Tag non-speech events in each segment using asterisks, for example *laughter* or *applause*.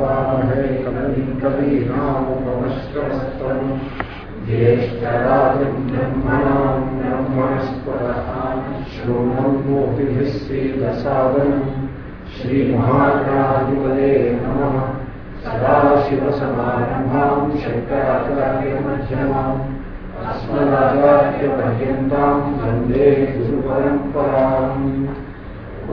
वामहे कविम् कवीनामुपमश्रवस्तम् ज्येष्ठराजम् ब्रह्मणाम् ब्रह्मणस्पदः शृण्वन्मोतिभिः श्रीदसादनम् श्रीमहागणाधिपदे नमः। सदाशिवसमारम्भाम् शङ्कराचार्यमध्यमाम्। अस्मदाचार्यपर्यन्ताम् वंदे गुरुपरम्पराम्। ॐ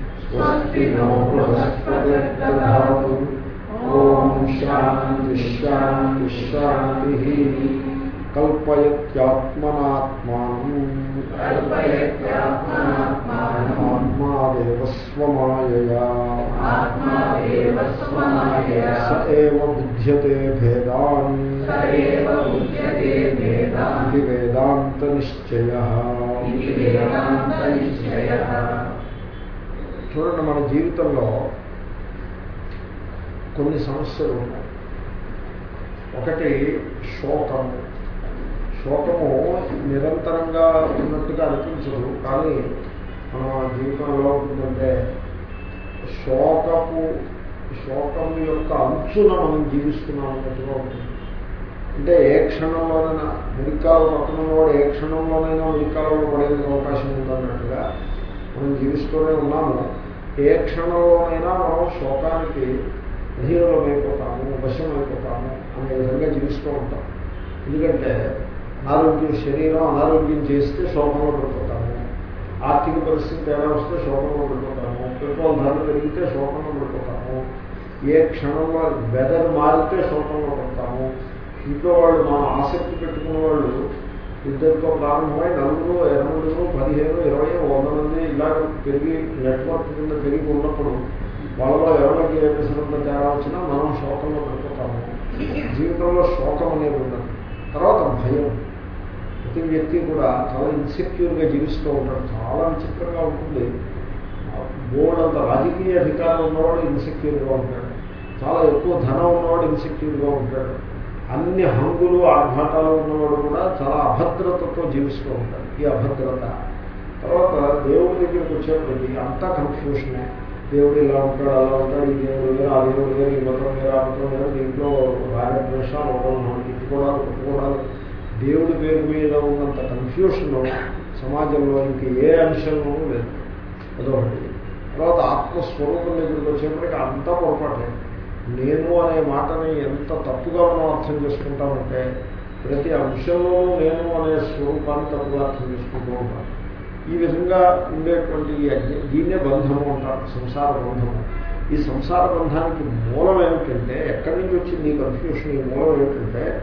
स्वस्ति नो बृहस्पतिर्दधातु ॐ शान्ति शान्ति शान्तिः कल्पयत्यात्मनात्मानम् स्वमायया स एव बुध्यते भेदान् इति वेदान्तनिश्चयः చూడండి మన జీవితంలో కొన్ని సమస్యలు ఉన్నాయి. ఒకటి శోకము శోకము నిరంతరంగా ఉన్నట్టుగా అనిపించదు కానీ మన జీవితంలో ఉంటుందంటే శోకపు శోకం యొక్క అంచున మనం జీవిస్తున్నాం అన్నట్టుగా ఉంటుంది. అంటే ఏ క్షణంలోనైనా మురికాల పట్టణంలో ఏ క్షణంలోనైనా మురికాలలో పడేందుకు అవకాశం ఉందన్నట్టుగా మనం జీవిస్తూనే ఉన్నాము. ఏ క్షణంలోనైనా మనం శోకానికి అధీనమైపోతాము వశమైపోతాము అనే విధంగా జీవిస్తూ ఉంటాం. ఎందుకంటే అనారోగ్యం శరీరం అనారోగ్యం చేస్తే శోకంలో పడిపోతాము. ఆర్థిక పరిస్థితి తేడా వస్తే శోకంలో పడిపోతాము. పెట్రోల్ ధరలు పెరిగితే శోకంలో పడిపోతాము. ఏ క్షణంలో వెదర్ మారితే శోకంలో పడతాము. ఇంట్లో వాళ్ళు మనం ఆసక్తి పెట్టుకున్న వాళ్ళు ఇద్దరితో ప్రారంభమై నలుగురు ఎనభైలు పదిహేను ఇరవై వంద మంది ఇలా పెరిగి నెట్వర్క్ కింద పెరిగి ఉన్నప్పుడు వాళ్ళలో ఎవరికి ఏ ప్రశ్నలో తేడా వచ్చినా మనం శోకంలో పడిపోతాము. జీవితంలో శోకం అనేది ఉన్నది తర్వాత భయం. ప్రతి వ్యక్తి కూడా చాలా ఇన్సెక్యూర్గా జీవిస్తూ ఉంటాడు. చాలా విచిత్రంగా ఉంటుంది. బోర్డు అంత రాజకీయ అధికారం ఉన్నవాడు ఇన్సెక్యూర్గా ఉంటాడు. చాలా ఎక్కువ ధనం ఉన్నవాడు ఇన్సెక్యూర్గా ఉంటాడు. అన్ని హంగులు ఆర్భాటాలు ఉన్నవాడు కూడా చాలా అభద్రతతో జీవిస్తూ ఉంటాడు. ఈ అభద్రత. తర్వాత దేవుడి దగ్గరికి వచ్చేప్పటికి అంతా కన్ఫ్యూషనే దేవుడు ఇలా ఉంటాడు అలా ఉంటాడు ఈ దేవుడు వేరు ఆ దేవుడు వేరు ఈ మతం వేరు ఆ మతం వేరు దీంట్లో రాగద్వేషాలు ఒకరు తిట్టుకోవడాలు కొట్టుకోవడాలు. దేవుడి పేరు మీద ఉన్నంత కన్ఫ్యూషన్ సమాజంలో ఇంక ఏ అంశంలోనూ లేదు. అదొకటి. తర్వాత ఆత్మస్వరూపం దగ్గరికి వచ్చేప్పటికి అంతా పొరపాటే. నేను అనే మాటని ఎంత తప్పుగా మనం అర్థం చేసుకుంటామంటే ప్రతి అంశంలోనూ నేను అనే స్వరూపాన్ని తప్పుగా అర్థం చేసుకుంటూ ఉంటాను ఈ విధంగా ఉండేటువంటి దీన్నే బంధము అంటారు సంసార బంధము. ఈ సంసార బంధానికి మూలం ఏమిటంటే ఎక్కడి నుంచి వచ్చింది ఈ కన్ఫ్యూషన్ ఈ మూలం ఏమిటంటే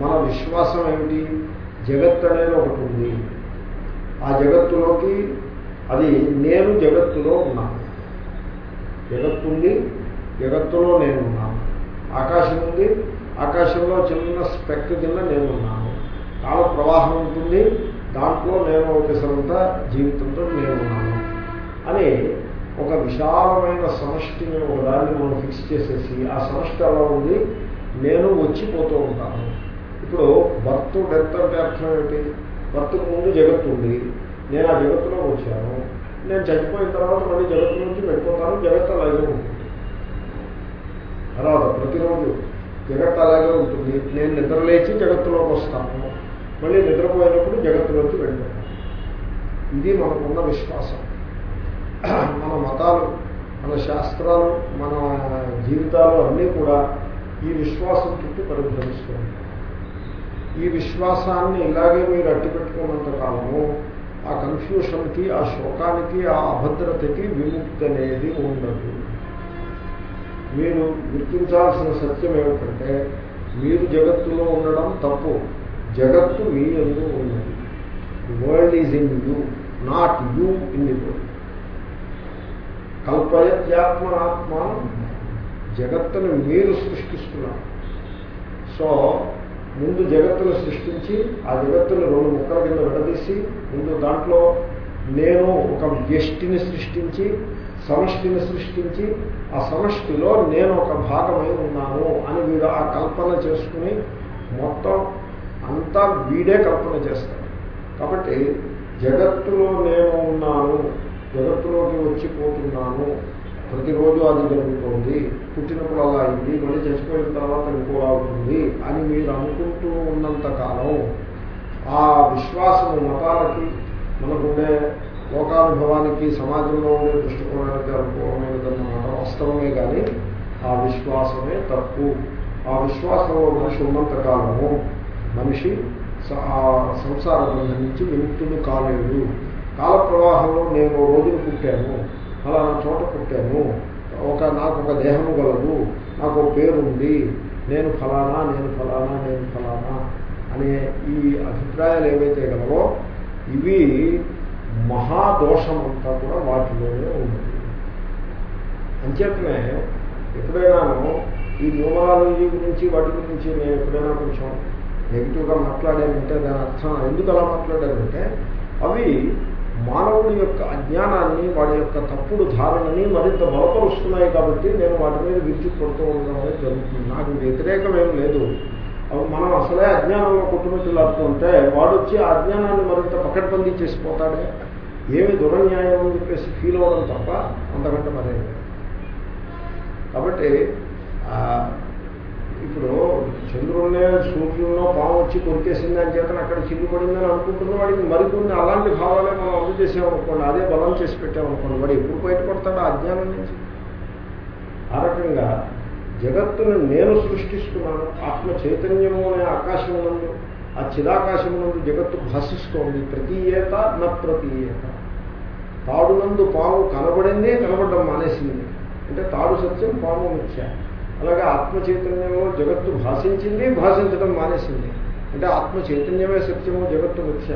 మన విశ్వాసం ఏమిటి? జగత్ అనేది ఒకటి ఉంది. ఆ జగత్తులోకి అది నేను జగత్తులో ఉన్నాను. జగత్తు ఉంది జగత్తులో నేనున్నాను. ఆకాశం ఉంది. ఆకాశంలో చిన్న స్పెక్ కింద నేనున్నాను. కాల ప్రవాహం ఉంటుంది. దాంట్లో నేను ఒకసారంతా జీవితంతో నేనున్నాను అని ఒక విశాలమైన సమష్టిని ఒకదాన్ని మనం ఫిక్స్ చేసేసి ఆ సమష్టి అలా ఉంది? నేను వచ్చిపోతూ ఉంటాను. ఇప్పుడు భర్త డెత్ అంటే అర్థం ఏమిటి భర్తకు ముందు జగత్తు ఉంది. నేను ఆ జగత్తులో వచ్చాను. నేను చనిపోయిన తర్వాత మళ్ళీ జగత్తు నుంచి వెళ్ళిపోతాను. జగత్తు అలాగే ఉంటుంది తర్వాత ప్రతిరోజు జగత్ అలాగే ఉంటుంది. నేను నిద్రలేచి జగత్తులోకి వస్తాను. మళ్ళీ నిద్రపోయినప్పుడు జగత్తులోకి వెళ్ళిపోతాను ఇది మనకున్న విశ్వాసం. మన మతాలు మన శాస్త్రాలు మన జీవితాలు అన్నీ కూడా ఈ విశ్వాసం చుట్టూ పరిభ్రమిస్తూ ఈ విశ్వాసాన్ని ఇలాగే మీరు అట్టిపెట్టుకున్నంత కాలము ఆ కన్ఫ్యూషన్కి ఆ శోకానికి ఆ అభద్రతకి విముక్తి అనేది ఉండదు. మీరు గుర్తించాల్సిన సత్యం ఏమిటంటే మీరు జగత్తులో ఉండడం తప్పు. జగత్తు మీ ఎందు ఉన్నది. World is in you not you in the world కల్పయత్యాత్మనాత్మ జగత్తును మీరు సృష్టిస్తున్నారు. సో ముందు జగత్తును సృష్టించి ఆ జగత్తును రెండు ముక్కల కింద విడదీసి ముందు దాంట్లో నేను ఒక వ్యష్టిని సృష్టించి సమష్టిని సృష్టించి ఆ సమష్టిలో నేను ఒక భాగమై ఉన్నాను అని వీడు ఆ కల్పన చేసుకుని మొత్తం అంతా వీడే కల్పన చేస్తాడు. కాబట్టి జగత్తులో నేను ఉన్నాను జగత్తులోకి వచ్చిపోతున్నాను ప్రతిరోజు అది జరుగుతోంది పుట్టినప్పుడు అలా అయింది మళ్ళీ చచ్చిపోయిన తర్వాత ఇంకోలా అవుతుంది అని మీరు అనుకుంటూ ఉన్నంత కాలం ఆ విశ్వాసము మతాలకి మనకుండే లోకానుభవానికి సమాజంలో ఉండే దృష్టికోణానికి అనుకూలమైనదన్నమాట వాస్తవమే కానీ ఆ విశ్వాసమే తప్పు. ఆ విశ్వాసంలో మనిషి ఉన్నంత కాలము మనిషి స- ఆ సంసార బంధం నుంచి విముక్తుడు కాలేడు. కాల ప్రవాహంలో నేను ఓ రోజున పుట్టాను ఫలానా చోట పుట్టాను. ఒక నాకు ఒక దేహము గలదు నాకు ఒక పేరు ఉంది నేను ఫలానా నేను ఫలానా నేను ఫలానా అనే ఈ అభిప్రాయాలు ఏవైతే గలవో ఇవి మహాదోషం అంతా కూడా వాటిలోనే ఉంది అంచేతనే ఎప్పుడైనాను ఈ న్యూమరాలజీ గురించి వాటి గురించి నేను ఎప్పుడైనా కొంచెం నెగిటివ్గా మాట్లాడానంటే దాని అర్థం ఎందుకు అలా మాట్లాడానంటే అవి మానవుడి యొక్క అజ్ఞానాన్ని వాడి యొక్క తప్పుడు ధారణని మరింత బలపరుస్తున్నాయి కాబట్టి నేను వాటి మీద విరుచు కొడుతూ ఉండడం అనేది జరుగుతుంది. నాకు వ్యతిరేకం ఏం లేదు. అవి మనం అసలే అజ్ఞానంలో కొట్టుమిట్టులాడుతుంటే వాడు వచ్చి ఆ అజ్ఞానాన్ని మరింత పకడ్బందీ చేసిపోతాడే ఏమి దురన్యాయం అని చెప్పేసి ఫీల్ అవ్వడం తప్ప అంతకంటే మరేం కాబట్టి ఆ, ఇప్పుడు చంద్రుడినే సూర్యుడిలో పాము వచ్చి కొరికేసింది అని చేతన అక్కడ చిల్లు పడిందని అనుకుంటున్న వాడికి మరికొన్ని అలాంటి భావాలే మనం అమలు చేసామనుకోండి అదే బలం చేసి పెట్టామనుకోండి వాడు ఎప్పుడు బయటపడతాడో ఆ అజ్ఞానం నుంచి? ఆ రకంగా జగత్తును నేను సృష్టిస్తున్నాను ఆత్మ చైతన్యము అనే ఆకాశమునందు ఆ చిదాకాశమునందు జగత్తు భాషిస్తోంది ప్రతీయేత న ప్రతీయేత. తాడునందు పాము కనబడిందే కనబడడం మానేసింది. అంటే తాడు సత్యం పాము మిథ్య. అలాగే ఆత్మ చైతన్యంలో జగత్తు భాషించింది భాషించడం మానేసింది. అంటే ఆత్మ చైతన్యమే సత్యము జగత్తు మిథ్య.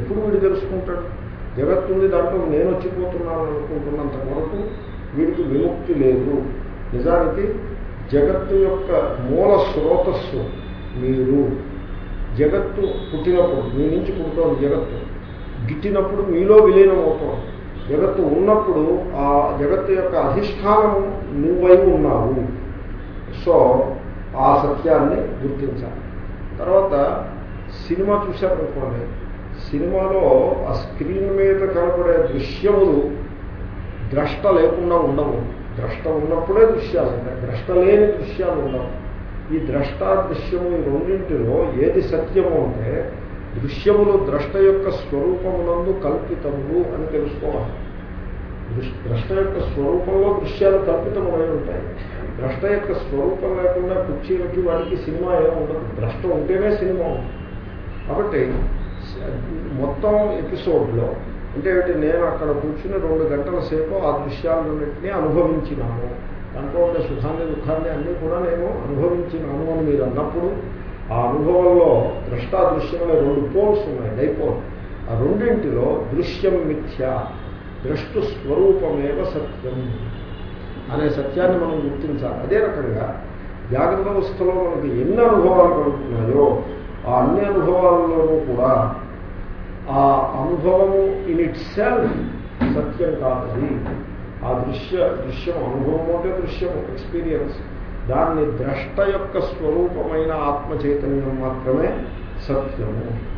ఎప్పుడు వీడు తెలుసుకుంటాడు? జగత్తు ఉంది దాంట్లో నేను వచ్చిపోతున్నాను అనుకుంటున్నంత వరకు వీడికి విముక్తి లేదు. నిజానికి జగత్తు యొక్క మూల స్రోతస్సు మీరు. జగత్తు పుట్టినప్పుడు మీ నుంచి పుడుతోంది జగత్తు. గిట్టినప్పుడు మీలో విలీనం అవుతుంది జగత్తు ఉన్నప్పుడు ఆ జగత్తు యొక్క అధిష్టానం నువ్వై ఉన్నావు. సో ఆ సత్యాన్ని గుర్తించాలి. తర్వాత సినిమా చూశారనుకోండి సినిమాలో ఆ స్క్రీన్ మీద కనపడే దృశ్యములు ద్రష్ట లేకుండా ఉండవు. ద్రష్ట ఉన్నప్పుడే దృశ్యాలు ఉంటాయి. ద్రష్ట లేని దృశ్యాలు ఉండవు. ఈ ద్రష్ట దృశ్యము ఈ రెండింటిలో ఏది సత్యము అంటే దృశ్యములు ద్రష్ట యొక్క స్వరూపమునందు కల్పితములు అని తెలుసుకోవాలి. దృష్- ద్రష్ట యొక్క స్వరూపంలో దృశ్యాలు కల్పితములై ఉంటాయి. ద్రష్ట యొక్క స్వరూపం లేకుండా కుర్చీలకి వాడికి సినిమా ఏమి ఉండదు. ద్రష్ట ఉంటేనే సినిమా ఉంటుంది. కాబట్టి మొత్తం ఎపిసోడ్లో అంటే ఏమిటి? నేను అక్కడ కూర్చుని రెండు గంటల సేపు ఆ దృశ్యాలన్నింటినీ అనుభవించినాను. దాంట్లో ఉండే సుఖాన్ని దుఃఖాన్ని అన్నీ కూడా నేను అనుభవించినాను అని మీరు అన్నప్పుడు ఆ అనుభవంలో ద్రష్టా దృశ్యమే రెండు పోల్స్ ఉన్నాయి డైపోల్. ఆ రెండింటిలో దృశ్యం మిథ్య ద్రష్టు స్వరూపమేవ సత్యం అనే సత్యాన్ని మనం గుర్తించాలి. అదే రకంగా జాగ్రత్త అవస్థలో మనకి ఎన్ని అనుభవాలు కలుగుతున్నాయో ఆ అన్ని అనుభవాల్లోనూ కూడా ఆ అనుభవము ఇన్ ఇట్ సెల్ఫ్ సత్యం కాదు ఆ దృశ్య దృశ్యం అనుభవం అంటే దృశ్యం ఎక్స్పీరియన్స్ దాన్ని ద్రష్ట యొక్క స్వరూపమైన ఆత్మ చైతన్యం మాత్రమే సత్యము.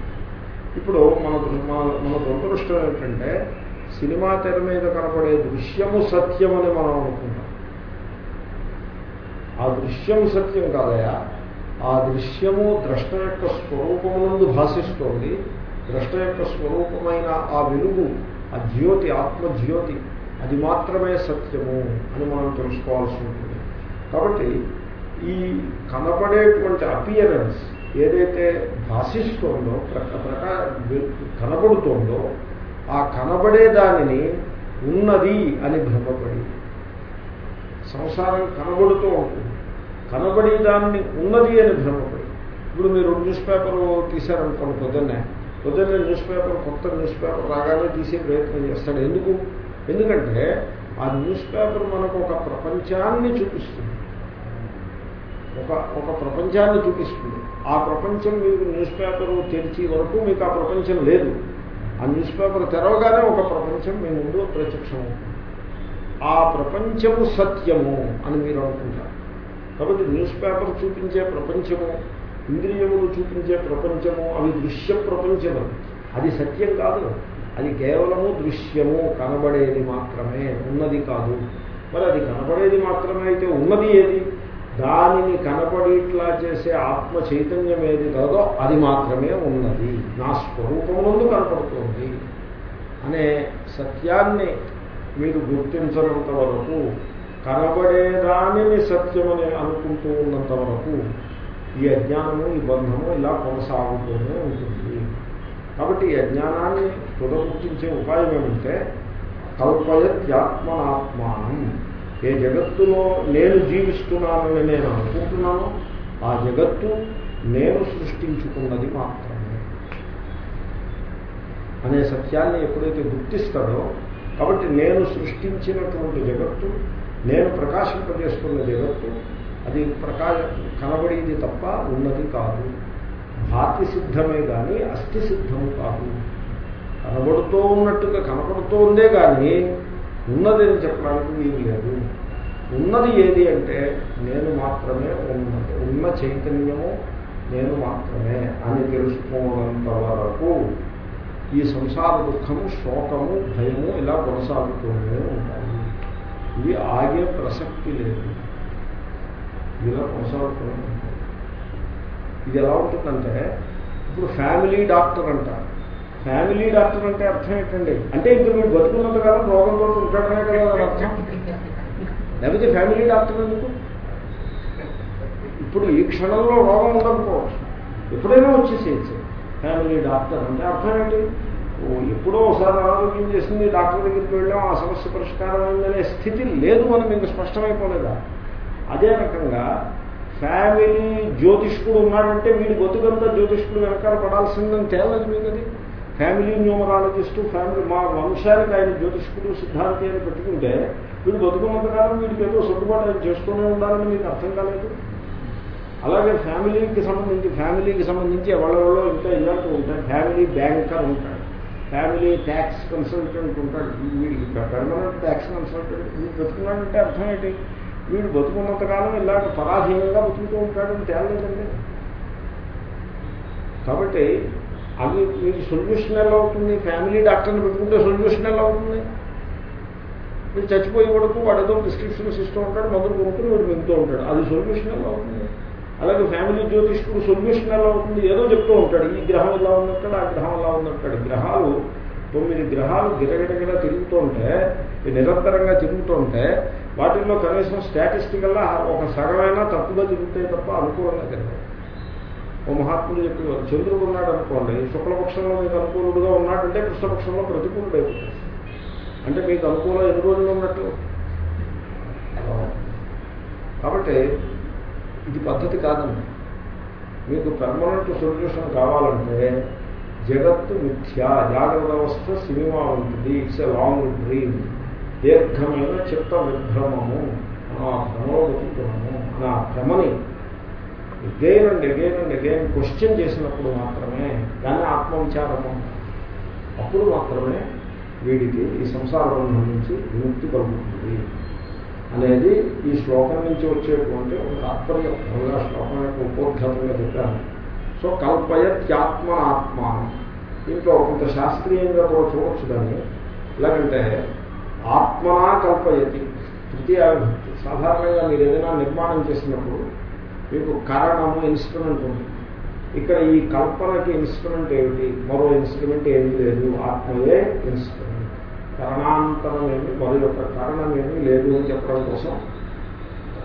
ఇప్పుడు మన దృ- మన దురదృష్టం ఏంటంటే సినిమా తెర మీద కనపడే దృశ్యము సత్యమని మనం అనుకుంటాం. ఆ దృశ్యం సత్యం కాదయా? ఆ దృశ్యము ద్రష్ట యొక్క స్వరూపమునందు భాషిస్తోంది ద్రష్ట యొక్క స్వరూపమైన ఆ వెలుగు ఆ జ్యోతి ఆత్మజ్యోతి అది మాత్రమే సత్యము అని మనం తెలుసుకోవాల్సి ఉంటుంది. కాబట్టి ఈ కనపడేటువంటి అపియరెన్స్ ఏదైతే భాషిస్తోందో ప్రక ప్రకా కనబడుతోందో ఆ కనబడే దానిని ఉన్నది అని భ్రమపడి సంసారం కనబడుతూ ఉంటుంది. కనబడి దాన్ని ఉన్నది అని భ్రమపడి. ఇప్పుడు మీరు న్యూస్ పేపర్ తీశారనుకోండి పొద్దున్నే. పొద్దున్నే న్యూస్ పేపర్ కొత్త న్యూస్ పేపర్ రాగానే తీసే ప్రయత్నం చేస్తాడు. ఎందుకు? ఎందుకంటే ఆ న్యూస్ పేపర్ మనకు ఒక ప్రపంచాన్ని చూపిస్తుంది. ఒక ఒక ప్రపంచాన్ని చూపిస్తుంది. ఆ ప్రపంచం మీకు న్యూస్ పేపర్ తెరిచి వరకు మీకు ఆ ప్రపంచం లేదు. ఆ న్యూస్ పేపర్ తెరవగానే ఒక ప్రపంచం మీ ముందు ప్రత్యక్షం ఆ ప్రపంచము సత్యము అని మీరు అనుకుంటారు. కాబట్టి న్యూస్ పేపర్ చూపించే ప్రపంచము ఇంద్రియములు చూపించే ప్రపంచము అవి దృశ్య ప్రపంచము. అది సత్యం కాదు. అది కేవలము దృశ్యము కనబడేది మాత్రమే ఉన్నది కాదు. మరి అది కనబడేది మాత్రమే అయితే ఉన్నది ఏది? దానిని కనపడిట్లా చేసే ఆత్మ చైతన్యం ఏది కాదో అది మాత్రమే ఉన్నది. నా స్వరూపమునందు కనపడుతుంది అనే సత్యాన్ని మీరు గుర్తించనంత వరకు కనబడేదానిని సత్యమని అనుకుంటూ ఉన్నంత వరకు ఈ అజ్ఞానము ఈ బంధము ఇలా కొనసాగుతూనే ఉంటుంది. కాబట్టి ఈ అజ్ఞానాన్ని తుదగుర్తించే ఉపాయం ఏమంటే కల్పయత్యాత్మనాత్మానం. ఏ జగత్తులో నేను జీవిస్తున్నానని నేను అనుకుంటున్నానో ఆ జగత్తు నేను సృష్టించుకున్నది మాత్రమే. అనే సత్యాన్ని ఎప్పుడైతే గుర్తిస్తాడో కాబట్టి నేను సృష్టించినటువంటి జగత్తు నేను ప్రకాశింపజేస్తున్న జగత్తు అది ప్రకాశ కనబడేది తప్ప ఉన్నది కాదు. భాతి సిద్ధమే కానీ అస్థిసిద్ధము కాదు. కనబడుతూ ఉన్నట్టుగా కనపడుతోందే కానీ ఉన్నదని చెప్పడానికి వీలు లేదు. ఉన్నది ఏది అంటే నేను మాత్రమే ఉన్నది. ఉన్న చైతన్యము నేను మాత్రమే అని తెలుసుకోనంత వరకు ఈ సంసార దుఃఖము శోకము భయము ఇలా కొనసాగుతూనే ఉంటాయి. ఇవి ఆగే ప్రసక్తి లేదు. ఇలా కొనసాగుతూనే ఉంటాయి. ఇది ఎలా ఉంటుందంటే ఇప్పుడు ఫ్యామిలీ డాక్టర్ అంటారు. ఫ్యామిలీ డాక్టర్ అంటే అర్థం ఏంటండి? అంటే ఇంక మీరు బతుకున్నంతకాలం రోగంతో ఉంటాడనే కదా అర్థం. లేకపోతే ఫ్యామిలీ డాక్టర్ ఎందుకు? ఇప్పుడు ఈ క్షణంలో రోగం ఉండకపోవచ్చు ఎప్పుడైనా వచ్చేసేయచ్చు. ఫ్యామిలీ డాక్టర్ అంటే అర్థం ఏంటి? ఓ ఎప్పుడో ఒకసారి ఆరోగ్యం చేసింది డాక్టర్ దగ్గరికి వెళ్ళాం ఆ సమస్య పరిష్కారం అయిందనే స్థితి లేదు మనం ఇంకా స్పష్టమైపోలేదా? అదే రకంగా ఫ్యామిలీ జ్యోతిష్కుడు ఉన్నాడంటే వీడి బతుకంతా జ్యోతిష్కుడు వెనకాల పడాల్సిందని తేలదు మీకు అది ఫ్యామిలీ న్యూమరాలజిస్టు ఫ్యామిలీ మా వంశానికి ఆయన జ్యోతిష్కుడు సిద్ధాంతి అని పెట్టుకుంటే వీడు బతుకున్నంతకాలం వీడికి ఏదో సర్దుబాటు ఆయన చేస్తూనే ఉండాలని మీకు అర్థం కాలేదు? అలాగే ఫ్యామిలీకి సంబంధించి ఫ్యామిలీకి సంబంధించి ఎవరెవరో ఇంకా ఇలాంటి ఉంటాయి ఫ్యామిలీ బ్యాంకర్ ఉంటాడు. ఫ్యామిలీ ట్యాక్స్ కన్సల్టెంట్ ఉంటాడు. వీడికి పెర్మనెంట్ ట్యాక్స్ కన్సల్టెంట్. వీడు బతుకున్నాడంటే అర్థం ఏంటి? వీడు బతుకున్నంతకాలం ఇలాంటి పరాధీనంగా బతుకుతూ ఉంటాడని తేలలేదండి. కాబట్టి అవి మీకు సొల్యూషన్ ఎలా అవుతుంది? ఫ్యామిలీ డాక్టర్ని పెట్టుకుంటే సొల్యూషన్ ఎలా అవుతుంది? వీడు చచ్చిపోయే వరకు వాడు ఏదో ప్రిస్క్రిప్షన్స్ ఇస్తూ ఉంటాడు మందులు కొనుక్కుని వీడు పెంచుతూ ఉంటాడు. అది సొల్యూషన్ ఎలా అవుతుంది? అలాగే ఫ్యామిలీ జ్యోతిష్కుడు సొల్యూషన్ ఎలా అవుతుంది? ఏదో చెప్తూ ఉంటాడు. ఈ గ్రహం ఎలా ఉందంటాడు ఆ గ్రహం ఎలా ఉందంటాడు. గ్రహాలు తొమ్మిది గ్రహాలు గిరగిరగిర తిరుగుతూ ఉంటే నిరంతరంగా తిరుగుతూ ఉంటే వాటిల్లో కనీసం స్టాటిస్టికల్లా ఒక సగమైనా తప్పుగా తిరుగుతాయి తప్ప అనుకూలంగా తిరగదు ఓ మహాత్ముడు చెప్పి చంద్రుడు ఉన్నాడు అనుకోండి శుక్లపక్షంలో మీకు అనుకూలుడుగా ఉన్నాడంటే కృష్ణపక్షంలో ప్రతికూలుడు అయిపోతుంది అంటే మీకు అనుకూలం ఎన్ని రోజులు ఉన్నట్టు? కాబట్టి ఇది పద్ధతి కాదండి. మీకు పర్మనెంట్ సొల్యూషన్ కావాలంటే జగత్తు మిథ్య జాగ్రత్త అవస్థ సినిమా ఉంటుంది ఇట్స్ ఎ లాంగ్ డ్రీమ్ దీర్ఘమైన చిత్త విభ్రమము మనం ఆ భ్రమలో బతుకుతున్నాము ఆ భ్రమని again and again and again question చేసినప్పుడు మాత్రమే దాన్ని ఆత్మవిచారము. అప్పుడు మాత్రమే వీడికి ఈ సంసారం నుంచి విముక్తి కలుగుతుంది. అనేది ఈ శ్లోకం నుంచి వచ్చేటువంటి ఒక తాత్పర్యం. మొదలుగా శ్లోకం యొక్క ఉపోద్ఘాతంగా చెప్పాను. సో కల్పయత్యాత్మ ఆత్మ దీంట్లో కొంత శాస్త్రీయంగా కూడా చూడొచ్చు దాన్ని. ఎలాగంటే ఆత్మనా కల్పయతి తృతీయ సాధారణంగా మీరు ఏదైనా నిర్మాణం చేసినప్పుడు మీకు కారణము ఇన్స్ట్రుమెంట్ ఉంది. ఇక్కడ ఈ కల్పనకి ఇన్స్ట్రుమెంట్ ఏమిటి? మరో ఇన్స్ట్రుమెంట్ ఏమీ లేదు. ఆత్మయే ఇన్స్ట్రుమెంట్. కారణాంతరం ఏమి మరో యొక్క కారణం ఏమీ లేదు అని చెప్పడం కోసం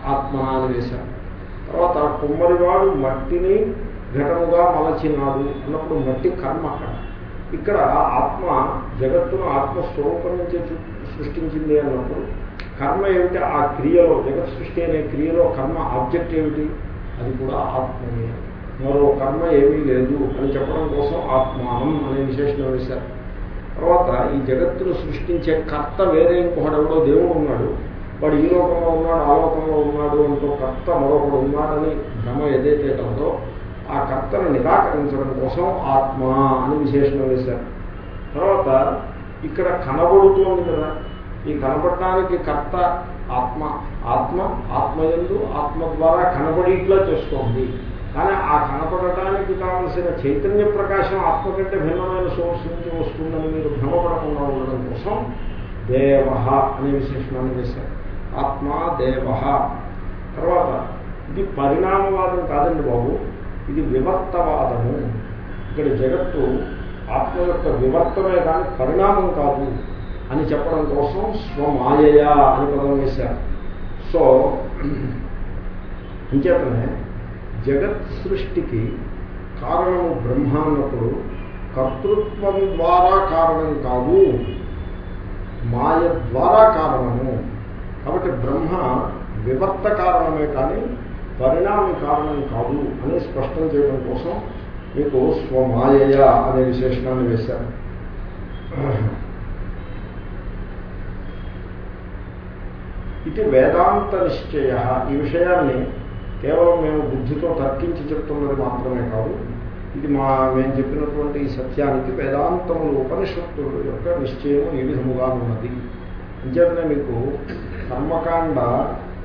ఆత్మ అని వేశారు. తర్వాత కుమ్మరివాడు మట్టిని ఘటముగా మలచినాడు అన్నప్పుడు మట్టి కర్మ అక్కడ. ఇక్కడ ఆత్మ జగత్తును ఆత్మస్వరూపం నుంచి సృష్టించింది అన్నప్పుడు కర్మ ఏమిటి? ఆ క్రియలో జగత్ సృష్టి అనే క్రియలో కర్మ ఆబ్జెక్ట్ ఏమిటి? అది కూడా ఆత్మయే. మరో కర్మ ఏమీ లేదు అని చెప్పడం కోసం ఆత్మానం అనే విశేషణం వేశారు. తర్వాత ఈ జగత్తును సృష్టించే కర్త వేరే ఇంకొకడెవడో దేవుడు ఉన్నాడు. వాడు ఈ లోకంలో ఉన్నాడు ఆ లోకంలో ఉన్నాడు అంటూ కర్త మరొకడు ఉన్నాడని భ్రమ ఏదైతే ఉందో ఆ కర్తను నిరాకరించడం కోసం ఆత్మ అని విశేషణం వేశారు. తర్వాత ఇక్కడ కనబడుతోంది కదా. ఈ కనపడటానికి కర్త ఆత్మ ఆత్మ ఆత్మయందు ఆత్మ ద్వారా కనబడిట్లా చేస్తోంది. కానీ ఆ కనపడటానికి కావలసిన చైతన్య ప్రకాశం ఆత్మ కంటే భిన్నమైన సోర్స్ నుంచి వస్తుందని మీరు భ్రమపడకుండా ఉండడం కోసం దేవ అనే విశేషణాన్ని చేశారు. ఆత్మ దేవ తర్వాత ఇది పరిణామవాదం కాదండి బాబు ఇది వివర్తవాదము. ఇక్కడ జగత్తు ఆత్మ యొక్క వివర్తమే కానీ పరిణామం కాదు. అని చెప్పడం కోసం స్వమాయయ అని పదం వేశారు. సో *clears throat* ఇంచేతనే జగత్ సృష్టికి కారణము బ్రహ్మ అన్నప్పుడు కర్తృత్వం ద్వారా కారణం కాదు మాయ ద్వారా కారణము. కాబట్టి బ్రహ్మ వివర్త కారణమే కానీ పరిణామి కారణం కాదు అని స్పష్టం చేయడం కోసం మీకు స్వమాయయ అనే విశేషణాన్ని వేశారు. ఇది వేదాంత నిశ్చయ. ఈ విషయాన్ని కేవలం మేము బుద్ధితో తర్కించి చెప్తున్నది మాత్రమే కాదు. ఇది మా మేము చెప్పినటువంటి ఈ సత్యానికి వేదాంతములు ఉపనిషత్తుల యొక్క నిశ్చయం ఈ విధముగా ఉన్నది. అంచేతనే మీకు కర్మకాండ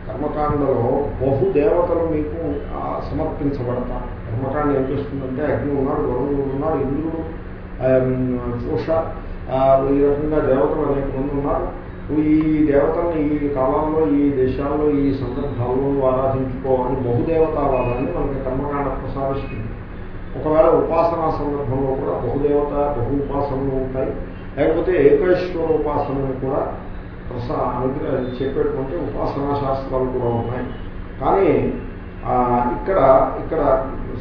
కర్మకాండలో బహుదేవతలు మీకు ఆ, సమర్పించబడతారు. కర్మకాండ ఏం చేస్తుందంటే అగ్ని ఉన్నాడు వరుణుడు ఉన్నాడు ఇంద్రుడు చూష ఈ రకంగా దేవతలు అనేక మంది ఉన్నారు. నువ్వు ఈ దేవతలను ఈ కాలంలో ఈ దేశాల్లో ఈ సందర్భాల్లో నువ్వు ఆరాధించుకో బహుదేవతావాదాన్ని మనకి కర్మకాండ ప్రసాదిస్తుంది. ఒకవేళ ఉపాసనా సందర్భంలో కూడా బహుదేవత బహు ఉపాసనలు ఉంటాయి. లేకపోతే ఏకేశ్వర ఉపాసనలు కూడా ప్రసా చెప్పేటువంటి ఉపాసనా శాస్త్రాలు కూడా ఉన్నాయి. కానీ ఇక్కడ ఇక్కడ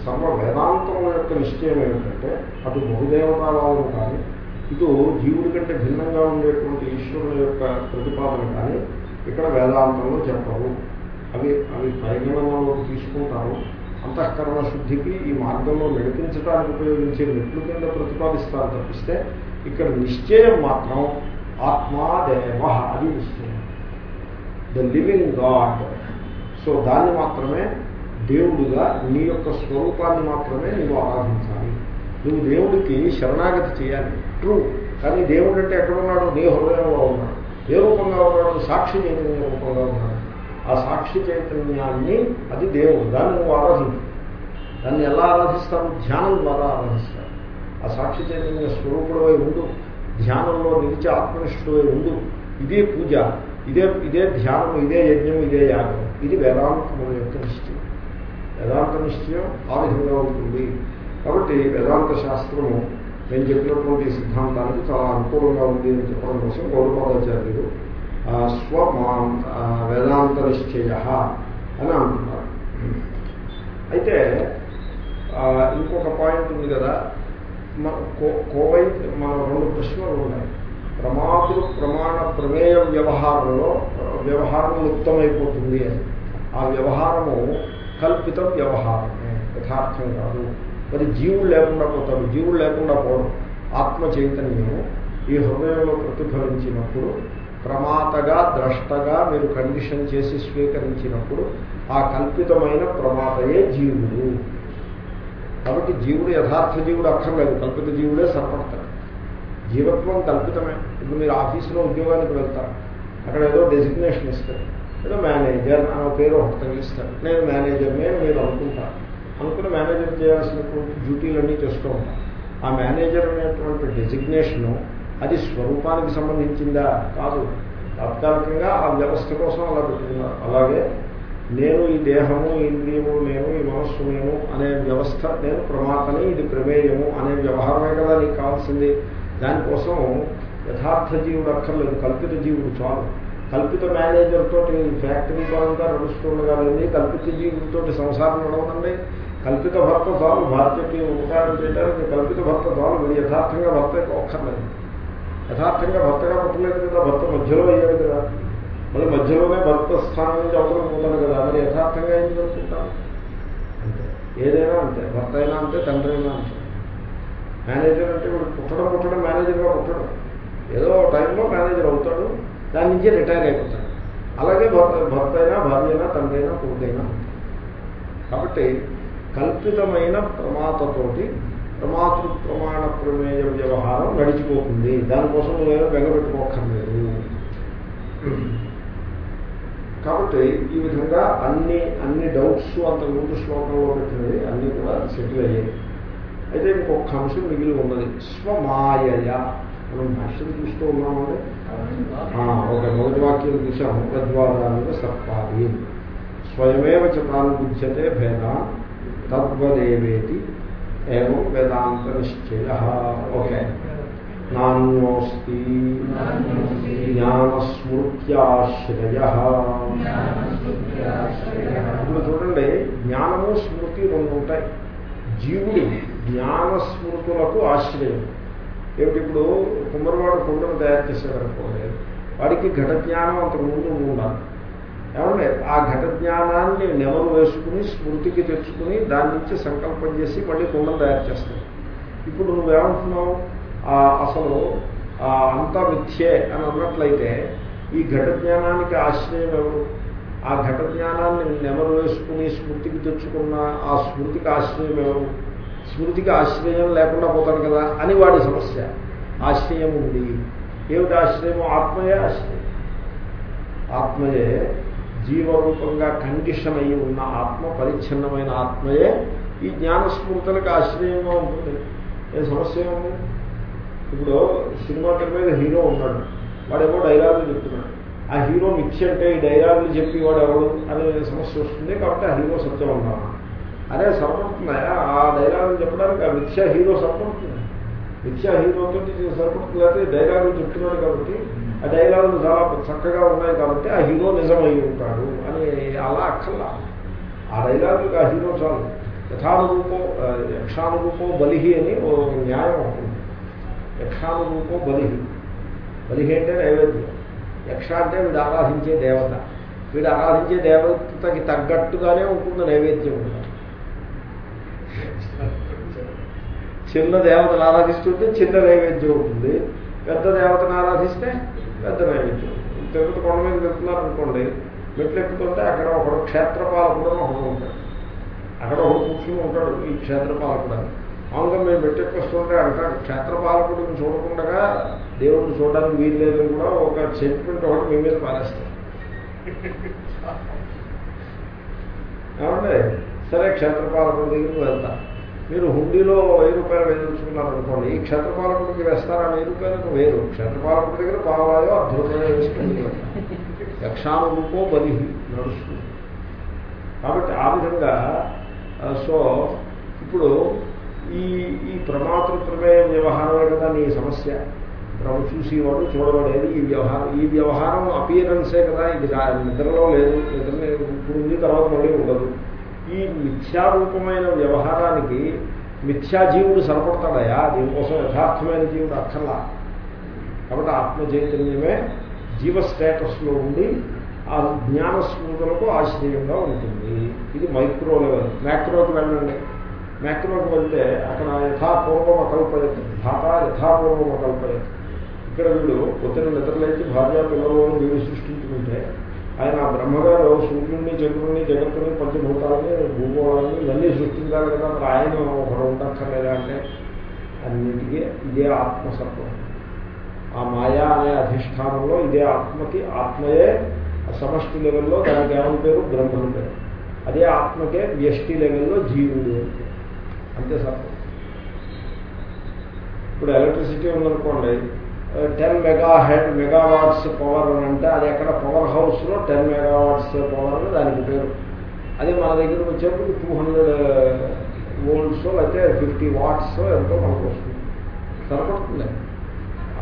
సర్వ వేదాంతం యొక్క నిశ్చయం ఏమిటంటే అటు బహుదేవతావాదం కానీ ఇటు జీవుడి కంటే భిన్నంగా ఉండేటువంటి ఈశ్వరుని యొక్క ప్రతిపాదన కానీ ఇక్కడ వేదాంతంలో చెప్పవు. అవి అవి పరిగణనలోకి తీసుకుంటాము. అంతఃకరణ శుద్ధికి ఈ మార్గంలో నడిపించడానికి ఉపయోగించే మెట్లు కింద ప్రతిపాదిస్తారు తప్పిస్తే ఇక్కడ నిశ్చయం మాత్రం ఆత్మాదేవ అది నిశ్చయం. ద లివింగ్ గాడ్ సో దాన్ని మాత్రమే దేవుడిగా నీ యొక్క స్వరూపాన్ని మాత్రమే నువ్వు ఆరాధించాలి. నువ్వు దేవుడికి శరణాగతి చేయాలి. ట్రూ కానీ దేవుడు అంటే ఎక్కడ ఉన్నాడు? నీ హృదయంలో ఉన్నాడు. ఏ రూపంగా ఉన్నాడు? సాక్షి చైతన్య రూపంగా ఉన్నాడు ఆ సాక్షి చైతన్యాన్ని అది దేవుడు. దాన్ని నువ్వు ఆరాధించు. దాన్ని ఎలా ఆరాధిస్తావు? ధ్యానం ద్వారా ఆరాధిస్తావు. ఆ సాక్షి చైతన్య స్వరూపుడవై ఉండు. ధ్యానంలో నిలిచి ఆత్మనిష్ఠుడై ఉండు. ఇదే పూజ. ఇదే ఇదే ధ్యానం ఇదే యజ్ఞం ఇదే యాగం. ఇది వేదాంతముల యొక్క నిశ్చయం వేదాంత నిశ్చయం ఆ విధంగా ఉంటుంది. కాబట్టి వేదాంత శాస్త్రము నేను చెప్పినటువంటి ఈ సిద్ధాంతానికి చాలా అనుకూలంగా ఉంది అని చెప్పడం కోసం గౌరవాచార్యులు స్వ వేదాంత నిశ్చయ అని అంటున్నారు. అయితే ఇంకొక పాయింట్ ఉంది కదా మన కో- కోవై మన రెండు ప్రశ్నలు ఉన్నాయి. ప్రమాతృ ప్రమాణ ప్రమేయ వ్యవహారంలో వ్యవహారం లుప్తమైపోతుంది అని. ఆ వ్యవహారము కల్పిత వ్యవహారమే యథార్థం కాదు. మరి జీవుడు లేకుండా పోతాడు. జీవుడు లేకుండా పోవడం ఆత్మ చైతన్యము. ఈ హృదయంలో ప్రతిఫలించినప్పుడు ప్రమాతగా ద్రష్టగా మీరు కండిషన్ చేసి స్వీకరించినప్పుడు ఆ కల్పితమైన ప్రమాతయే జీవుడు. కాబట్టి జీవుడు యథార్థ జీవుడు అక్కర్లేదు. కల్పిత జీవుడే సరిపడతాడు జీవత్వం కల్పితమే. ఇప్పుడు మీరు ఆఫీసులో ఉద్యోగానికి వెళ్తారు. అక్కడ ఏదో డెసిగ్నేషన్ ఇస్తారు. ఏదో మేనేజర్ అనే పేరు ఒకటి తగిలిస్తారు. నేను మేనేజర్ నేను మీరు అనుకుంటాను అనుకుని మేనేజర్ చేయాల్సినటువంటి డ్యూటీలన్నీ చేస్తూ ఉంటాం ఆ మేనేజర్ అనేటువంటి డెసిగ్నేషను అది స్వరూపానికి సంబంధించిందా? కాదు. తాత్కాలికంగా ఆ వ్యవస్థ కోసం అలా పెట్టుకున్నారు. అలాగే నేను ఈ దేహము ఈ ఇంద్రియము నేను ఈ మనస్సు నేను అనే వ్యవస్థ నేను ప్రమాతని ఇది ప్రమేయము అనే వ్యవహారమే కదా నీకు కావాల్సింది. దానికోసం యథార్థ జీవుడు అక్కర్లేదు. కల్పిత జీవుడు చాలు. కల్పిత మేనేజర్తో ఫ్యాక్టరీ పరంగా నడుస్తుండగా లేదు కల్పిత జీవుడితో సంసారం నడవదండి. కల్పిత భర్త చాలు భార్యకి ఉపకారం చేయడానికి కల్పిత భర్త చాలు వీడు యథార్థంగా భర్త ఒక్కర్లేదు. యథార్థంగా భర్తగా పుట్టలేదు కదా భర్త మధ్యలో అయ్యాడు కదా. మళ్ళీ మధ్యలోనే భర్త స్థానం నుంచి అవసరం పోతాడు కదా మరి యథార్థంగా ఏం జరుగుతుంటాం అంతే. ఏదైనా అంతే. భర్త అయినా అంతే తండ్రి అయినా అంతే. మేనేజర్ అంటే ఇప్పుడు పుట్టడం పుట్టడం మేనేజర్గా పుట్టడం. ఏదో టైంలో మేనేజర్ అవుతాడు దాని నుంచి రిటైర్ అయిపోతాడు. అలాగే భర్త భర్త అయినా భార్య అయినా తండ్రి అయినా పూర్తయినా కాబట్టి కల్పితమైన ప్రమాతతోటి ప్రమాతృ ప్రమాణ ప్రమేయ వ్యవహారం నడిచిపోతుంది. దానికోసం నేను బెంగపెట్టుకోక్కర్లేదు కాబట్టి ఈ విధంగా అన్ని అన్ని డౌట్స్ అంతకుముందు శ్లోకంలో పెట్టినవి అన్నీ కూడా సెటిల్ అయ్యాయి. అయితే ఇంకొక అంశం మిగిలి ఉన్నది. స్వమాయయ. మనం భాష్యం చూస్తూ ఉన్నామండి. ఒక మొదటి వాక్యం చూసాము తద్వారాన్ని సర్పాది. స్వయమేవ చతాను బుధ్యతే భేద. తద్వదేవేతి ఏమో వేదాంత నిశ్చయ ఓకే నాణ్యోస్తి జ్ఞానస్మృత్యాశ్రయ ఇప్పుడు చూడండి జ్ఞానము స్మృతి రెండు ఉంటాయి. జీవుడు జ్ఞాన స్మృతులకు ఆశ్రయం. ఏమిటి ఇప్పుడు? కుమ్మరివాడు కుండను తయారు చేసేదనుకోండి వాడికి ఘట జ్ఞానం అంతకు ముందు ఉండాలి. ఏమంటే ఆ ఘట జ్ఞానాన్ని నెమరు వేసుకుని స్మృతికి తెచ్చుకుని దాని నుంచి సంకల్పం చేసి మళ్ళీ కుండలు తయారు చేస్తాడు ఇప్పుడు నువ్వేమంటున్నావు? అసలు అంతా మిథ్యే అని అన్నట్లయితే ఈ ఘట జ్ఞానానికి ఆశ్రయం ఎవరు? ఆ ఘట జ్ఞానాన్ని నెమరు వేసుకుని స్మృతికి తెచ్చుకున్న ఆ స్మృతికి ఆశ్రయం ఎవరు? స్మృతికి ఆశ్రయం లేకుండా పోతాడు కదా అని వాడి సమస్య. ఆశ్రయం ఉంది. ఏమిటి ఆశ్రయం? ఆత్మయే ఆశ్రయం. ఆత్మయే జీవరూపంగా కండిషన్ అయి ఉన్న ఆత్మ పరిచ్ఛిన్నమైన ఆత్మయే ఈ జ్ఞానస్మృతులకు ఆశ్రయంగా ఉంటుంది. ఏ సమస్య ఉంది ఇప్పుడు సినిమా మీద హీరో ఉన్నాడు. వాడేమో డైలాగులు చెప్తున్నాడు. ఆ హీరో మిక్స్ అంటే ఈ డైలాగులు చెప్పి వాడు ఎవడు అనే సమస్య వస్తుంది కాబట్టి ఆ హీరో సత్యం ఉన్నాను అరే సరిపడుతున్నాయా ఆ డైలాగులు చెప్పడానికి ఆ మిథ్యా హీరో సరిపడుతుంది. మిథ్యా హీరోతో సరిపడుతుంది లేకపోతే డైలాగులు చెప్తున్నాడు కాబట్టి ఆ డైలాగులు చాలా చక్కగా ఉన్నాయి కాబట్టి ఆ హీరో నిజమై ఉంటాడు అని అలా అక్కల్లా ఆ డైలాగులకు ఆ హీరో చాలు. యథానురూపో యక్షానురూపో బలిహి అని ఓ న్యాయం ఉంటుంది. యక్షానురూపో బలిహి. బలిహి అంటే నైవేద్యం. యక్ష అంటే వీడు ఆరాధించే దేవత. వీడు ఆరాధించే దేవతకి తగ్గట్టుగానే ఉంటుంది నైవేద్యం. కూడా చిన్న దేవతను ఆరాధిస్తుంటే చిన్న నైవేద్యం ఉంటుంది. పెద్ద దేవతను ఆరాధిస్తే పెద్ద నైవేద్యం తిరుపతి కొండ మీద వెళ్తున్నారు అనుకోండి మెట్లు ఎక్కుతుంటే అక్కడ ఒకడు క్షేత్రపాలకుడు ఒకడు ఉంటాడు. అక్కడ ఒకడు కూర్చుని ఉంటాడు ఈ క్షేత్రపాలకుడు అని. మామూలుగా మేము పెట్టెక్కొస్తుంటే అంటాడు క్షేత్రపాలకుడిని చూడకుండా దేవుడిని చూడడానికి వీలు లేదని కూడా ఒక సెంటిమెంట్ ఒకటి మీ మీద పారేస్తాం *laughs* ఏమంటే సరే క్షేత్రపాలకుడి దగ్గరికి వెళ్తా. మీరు హుండీలో వెయ్యి రూపాయలు వేయించుకున్నారనుకోండి ఈ క్షేత్రపాలకుడికి వేస్తారా వెయ్యి రూపాయలకు వేరు. క్షేత్రపాలకుడి దగ్గర పావాయో అర్ధ రూపాయలు వేసుకుంది యక్షానురూపో బలి నడుస్తుంది. కాబట్టి ఆ విధంగా సో ఇప్పుడు ఈ ఈ ప్రమాతృత్వమే వ్యవహారమే కదా నీ సమస్య. ప్రభు చూసేవాడు చూడబడేది ఈ వ్యవహారం. ఈ వ్యవహారం అపియరెన్సే కదా. ఇది నిద్రలో లేదు. నిద్ర ఇప్పుడు ఉంది తర్వాత మళ్ళీ ఉండదు. ఈ మిథ్యారూపమైన వ్యవహారానికి మిథ్యాజీవుడు సరిపడతాడయా? దీనికోసం యథార్థమైన జీవుడు అక్కర్లా. కాబట్టి ఆత్మ చైతన్యమే జీవ స్టేటస్లో ఉండి ఆ జ్ఞానస్మృతులకు ఆశ్రయంగా ఉంటుంది. ఇది మైక్రో లెవెల్. మ్యాక్రోకి వెళ్ళండి. మ్యాక్రోకి వెళ్తే అక్కడ యథాపూర్వం అకల్పయత్ భాత యథాపూర్వం అకల్పయత్ ఇక్కడ వీడు పొద్దున నిద్రలేచి భార్య పిల్లలను వీడు సృష్టించుకుంటే ఆయన ఆ బ్రహ్మగారు సూర్యుడిని చంద్రుడిని జగత్తుని పంచభూతాలని భూగోళాన్ని ఇవన్నీ సృష్టించాలి కదా మరి ఆయన ఒకరు ఉండక్కర్లేదా అంటే? అన్నిటికీ ఇదే ఆత్మసత్వం. ఆ మాయా అనే అధిష్టానంలో ఇదే ఆత్మకి ఆత్మయే సమష్టి లెవెల్లో దానికి ఏమని పేరు బ్రహ్మను పేరు. అదే ఆత్మకే వ్యష్టి లెవెల్లో జీవుడు అంతే సత్వం. ఇప్పుడు ఎలక్ట్రిసిటీ ఉందనుకోండి ten mega head megawatts power అని అంటే అది ఎక్కడ పవర్ హౌస్లో టెన్ మెగావాట్స్ పవర్ అని దానికి పేరు. అదే మన దగ్గరకు వచ్చేప్పుడు టూ హండ్రెడ్ వోల్ట్స్ లేకపోతే ఫిఫ్టీ వాట్స్ ఎంతో మనకు వస్తుంది. సరిపడుతుంది.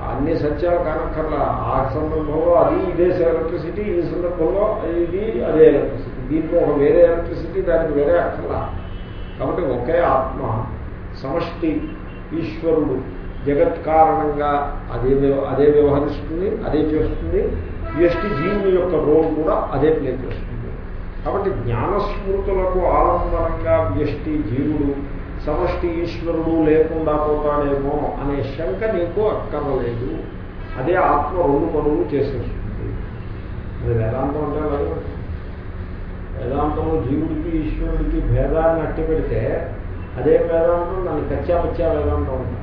అన్ని సత్యాలు కానక్కర్లా. ఆ సందర్భంలో అది ఇదే ఎలక్ట్రిసిటీ ఈ సందర్భంలో ఇది అదే ఎలక్ట్రిసిటీ. దీంట్లో ఒక వేరే ఎలక్ట్రిసిటీ దానికి వేరే అక్కర్లా. కాబట్టి ఒకే ఆత్మ సమష్టి ఈశ్వరుడు. జగత్ కారణంగా అదే అదే వ్యవహరిస్తుంది అదే చేస్తుంది. వ్యష్టి జీవుని యొక్క రోల్ కూడా అదే ప్లే చేస్తుంది. కాబట్టి జ్ఞానస్మృతులకు ఆలంబనంగా వ్యష్టి జీవుడు సమష్టి ఈశ్వరుడు లేకుండా పోతాడేమో అనే శంక నీకు అక్కర్లేదు. అదే ఆత్మ రెండు పనులు చేసేస్తుంది. అది వేదాంతం అంటే అలాగే వేదాంతంలో జీవుడికి ఈశ్వరుడికి భేదాన్ని అట్టి పెడితే అదే వేదాంతం దాన్ని కచ్చాపచ్చా వేదాంతం ఉంటుంది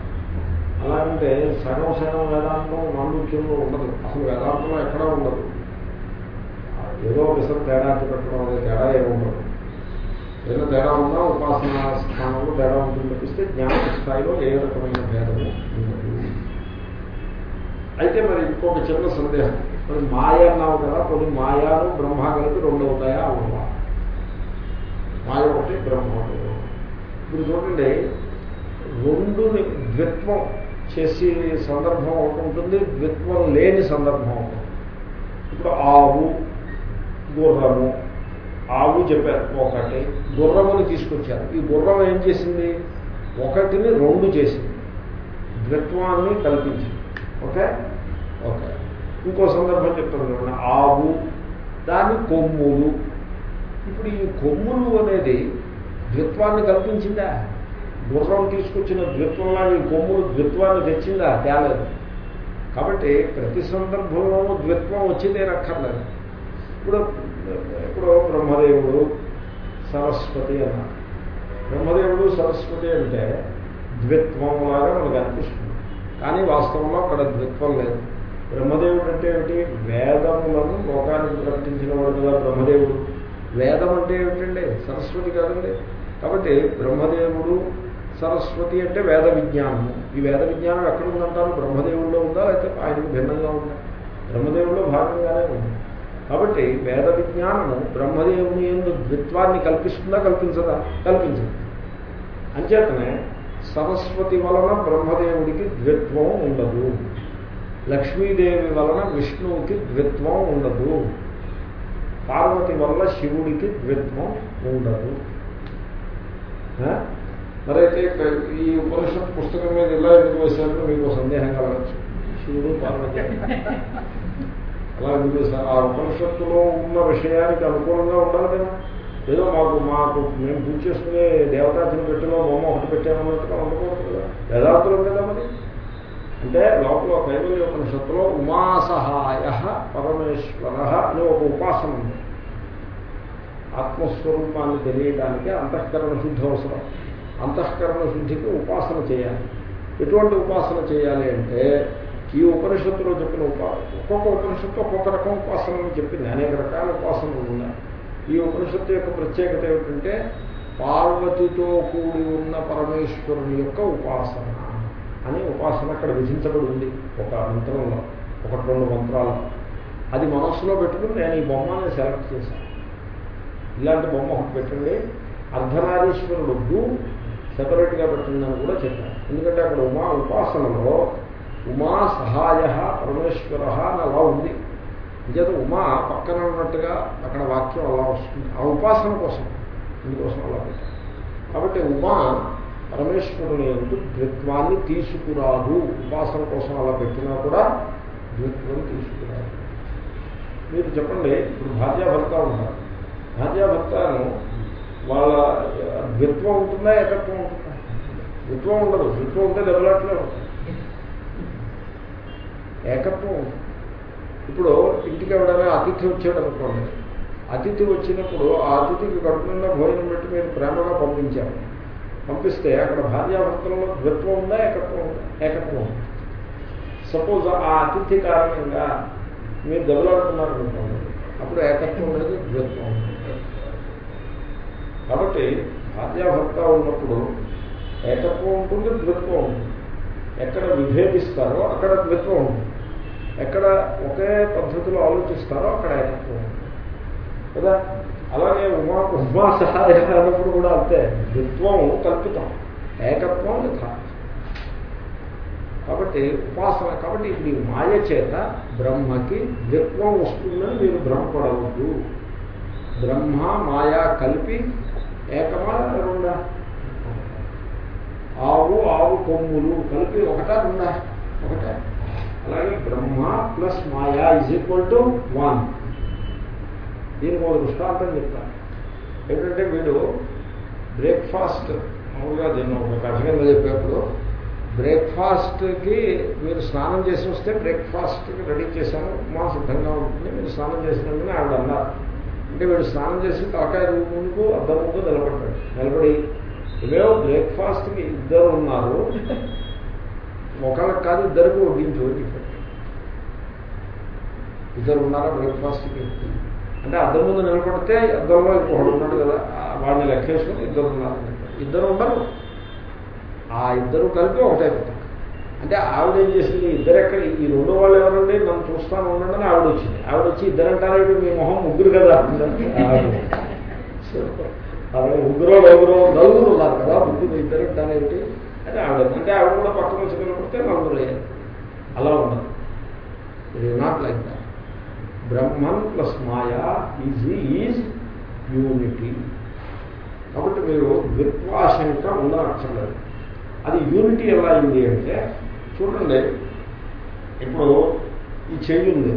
అలాగంటే సగం సగం వేదాంతం మాండుక్యంలో ఉండదు. అసలు వేదాంతంలో ఎక్కడా ఉండదు. ఏదో ఒకసారి తేడా పెట్టడం అనే తేడా ఏమి ఉండదు. ఏదైనా తేడా ఉన్నా ఉపాసన స్థానంలో తేడా ఉంటుంది తప్పిస్తే జ్ఞాన స్థాయిలో ఏ రకమైన భేదము ఉండదు. అయితే మరి ఇంకొక చిన్న సందేహం. మరి మాయ అన్నావు కదా కొన్ని మాయాలు బ్రహ్మ కలిపి రెండు అవుతాయా? అవునా. మాయ ఒకటి బ్రహ్మ ఒకటి. ఇప్పుడు చూడండి రెండు ద్విత్వం చేసి సందర్భం ఒకటి ఉంటుంది ద్విత్వం లేని సందర్భం ఒకటి ఇప్పుడు ఆవు గుర్రము ఆవు చెప్పారు ఒకటి. గుర్రముని తీసుకొచ్చారు. ఈ గుర్రం ఏం చేసింది? ఒకటిని రెండు చేసింది. ద్విత్వాన్ని కల్పించింది. ఓకే? ఓకే. ఇంకో సందర్భం చెప్తాను ఆవు దాని కొమ్ములు. ఇప్పుడు ఈ కొమ్ములు అనేది ద్విత్వాన్ని కల్పించిందా? గుర్రం తీసుకొచ్చిన ద్విత్వంలో ఈ కొమ్ములు ద్విత్వాన్ని తెచ్చిందా? తేలేదు. కాబట్టి ప్రతి సందర్భంలోనూ ద్విత్వం వచ్చిందే రక్కర్లేదు. ఇప్పుడు ఇప్పుడు బ్రహ్మదేవుడు సరస్వతి అన్నారు బ్రహ్మదేవుడు సరస్వతి అంటే ద్విత్వంలాగా మనకు అనిపిస్తుంది. కానీ వాస్తవంలో అక్కడ ద్విత్వం లేదు. బ్రహ్మదేవుడు అంటే ఏమిటి? వేదములను లోకానికి ప్రకటించిన వాడు కదా బ్రహ్మదేవుడు. వేదం అంటే ఏమిటండి? సరస్వతి కాదండి. కాబట్టి బ్రహ్మదేవుడు సరస్వతి అంటే వేద విజ్ఞానము. ఈ వేద విజ్ఞానం ఎక్కడ ఉందంటారు? బ్రహ్మదేవుల్లో ఉందా? లేకపోతే ఆయనకు భిన్నంగా ఉందా? బ్రహ్మదేవుల్లో భాగంగానే ఉంది. కాబట్టి వేద విజ్ఞానము బ్రహ్మదేవుని ఎందు ద్విత్వాన్ని కల్పిస్తుందా కల్పించదా? కల్పించదు. అంచేతనే సరస్వతి వలన బ్రహ్మదేవుడికి ద్విత్వం ఉండదు. లక్ష్మీదేవి వలన విష్ణువుకి ద్విత్వం ఉండదు. పార్వతి వల్ల శివుడికి ద్విత్వం ఉండదు. మరైతే ఈ ఉపనిషత్ పుస్తకం మీద ఇలా ఎందుకు వేశారో మీకు సందేహం కలగచ్చు. శివుడు పార్వతి. అలా ఎందుకు వేశారు? ఆ ఉపనిషత్తులో ఉన్న విషయానికి అనుకూలంగా ఉండాలి కదా ఏదో మాకు మాకు మేము పూజ చేసుకునే దేవతాత్మ పెట్టిలో బొమ్మ ఒకటి పెట్టామన్నట్టుగా ఉండకూడదు కదా. వేదాంతులం కదా మరి. అంటే లోపల కైవల్య ఉపనిషత్తులో ఉమాసహాయ పరమేశ్వర అనే ఒక ఉపాసన ఉంది. ఆత్మస్వరూపాన్ని తెలియడానికి అంతఃకరణ శుద్ధి అవసరం. అంతఃకరణ శుద్ధికి ఉపాసన చేయాలి. ఎటువంటి ఉపాసన చేయాలి అంటే ఈ ఉపనిషత్తులో చెప్పిన ఉపా ఒక్కొక్క ఉపనిషత్తు ఒక్కొక్క రకం ఉపాసనలు చెప్పింది అనేక రకాల ఉపాసనలు ఉన్నాయి. ఈ ఉపనిషత్తు యొక్క ప్రత్యేకత ఏమిటంటే పార్వతితో కూడి ఉన్న పరమేశ్వరుని యొక్క ఉపాసన అని ఉపాసన అక్కడ విధించబడి ఉంది ఒక మంత్రంలో ఒక రెండు మంత్రాలు అది మనస్సులో పెట్టుకుని నేను ఈ బొమ్మని సెలెక్ట్ చేశాను. ఇలాంటి బొమ్మ ఒకటి పెట్టండి. అర్ధనారీశ్వరుడు సెపరేట్గా పెట్టిందని కూడా చెప్పాను ఎందుకంటే అక్కడ ఉమా ఉపాసనలో ఉమా సహాయ పరమేశ్వర అని అలా ఉంది. నిజంగా ఉమా పక్కన ఉన్నట్టుగా అక్కడ వాక్యం అలా వస్తుంది. ఆ ఉపాసన కోసం ఇందుకోసం అలా పెట్టాను కాబట్టి ఉమా పరమేశ్వరుని ఎందు ద్విత్వాన్ని తీసుకురాదు. ఉపాసన కోసం అలా పెట్టినా కూడా ద్విత్వం తీసుకురాదు. మీరు చెప్పండి ఇప్పుడు భార్యాభర్త ఉన్నారు. భార్యాభర్తను వాళ్ళ ద్విత్వం ఉంటుందా ఏకత్వం ఉంటుందా? ద్విత్వం ఉండదు. ద్విత్వం ఉంటే దెబ్బలాట్లే ఉంటుంది. ఏకత్వం ఉంటుంది. ఇప్పుడు ఇంటికి ఎవడైనా అతిథి వచ్చాడు అనుకోండి అతిథి వచ్చినప్పుడు ఆ అతిథికి కడుపునిండా భోజనం పెట్టి మీరు ప్రేమగా పంపించారు పంపిస్తే అక్కడ భార్యాభర్తలలో ద్విత్వం ఉందా ఏకత్వం ఉందా? ఏకత్వం సపోజ్ ఆ అతిథి కారణంగా మీరు దెబ్బలాడుతున్నారు అనుకోండి అప్పుడు ఏకత్వం లేదు ద్విత్వం ఉంది కాబట్టి భార్యాభర్త ఉన్నప్పుడు ఏకత్వం ఉంటుంది ద్విత్వం ఉంటుంది. ఎక్కడ విభేదిస్తారో అక్కడ ద్విత్వం ఉంటుంది. ఎక్కడ ఒకే పద్ధతిలో ఆలోచిస్తారో అక్కడ ఏకత్వం ఉంటుంది. కదా? అలాగే ఉమా ఉమా సహాయ అన్నప్పుడు కూడా అంతే. ద్విత్వం కల్పితం. ఏకత్వం యథార్థం కాబట్టి ఉపాసన కాబట్టి ఇప్పుడు మాయ చేత బ్రహ్మకి ద్విత్వం వస్తుందని మీరు భ్రమపడవద్దు. బ్రహ్మ మాయా కలిపి ఏకమా రెండా ఆవు ఆవు కొమ్ములు కలిపి ఒకటా రెండా ఒకటే. అలాగే Brahma plus maya is equal to one దీనికి ఒక దృష్టాంతం చెప్తాను. ఏంటంటే వీడు బ్రేక్ఫాస్ట్ మామూలుగా దీన్ని ఒక కథ కింద చెప్పేప్పుడు బ్రేక్ఫాస్ట్కి మీరు స్నానం చేసి వస్తే బ్రేక్ఫాస్ట్కి రెడీ చేశాను. మా సిద్ధంగా ఉంటుంది. మీరు స్నానం చేసినందుకని ఆవిడ అన్నారు. అంటే వీడు స్నానం చేసి తలకాయ ముందుకు అద్దం ముందు నిలబడి ఇవేవో బ్రేక్ఫాస్ట్కి ఇద్దరు ఉన్నారు. ఒకళ్ళకి కాదు ఇద్దరికి వడ్డించు చెప్పాడు ఇద్దరు ఉన్నారా బ్రేక్ఫాస్ట్కి అంటే అద్దం ముందు నిలబడితే అద్దంలో ఇంకొకడు ఉన్నాడు కదా వాడిని లెక్కేసుకొని ఇద్దరు ఉన్నారు. ఇద్దరు ఉండరు. ఆ ఇద్దరు కలిపి ఒకటైపోతారు అంటే ఆవిడ ఏం చేసింది? ఇద్దరు ఎక్కడ ఈ రెండు వాళ్ళు ఎవరండి? నన్ను చూస్తాను ఉండండి అని ఆవిడ వచ్చింది. ఆవిడ వచ్చి ఇద్దరంటారు? మీ మొహం ముగ్గురు కదా *laughs* ఆవిడ ముగ్గురు ఎవరో నలుగురు ఉన్నారు కదా ముగ్గురు ఇద్దరు అంటారేమిటి అని ఆవిడ అంటే ఆవిడ కూడా పక్కన నుంచి కనపడితే నలుగురు అలా ఉండదు. It is not like that Brahman plus maya is is unity కాబట్టి మీరు ద్విత్వాశంక ఉండనక్కర్లేదు అది యూనిటీ ఎలా అయింది అంటే చూడండి ఇప్పుడు ఈ చెయ్యి ఉంది.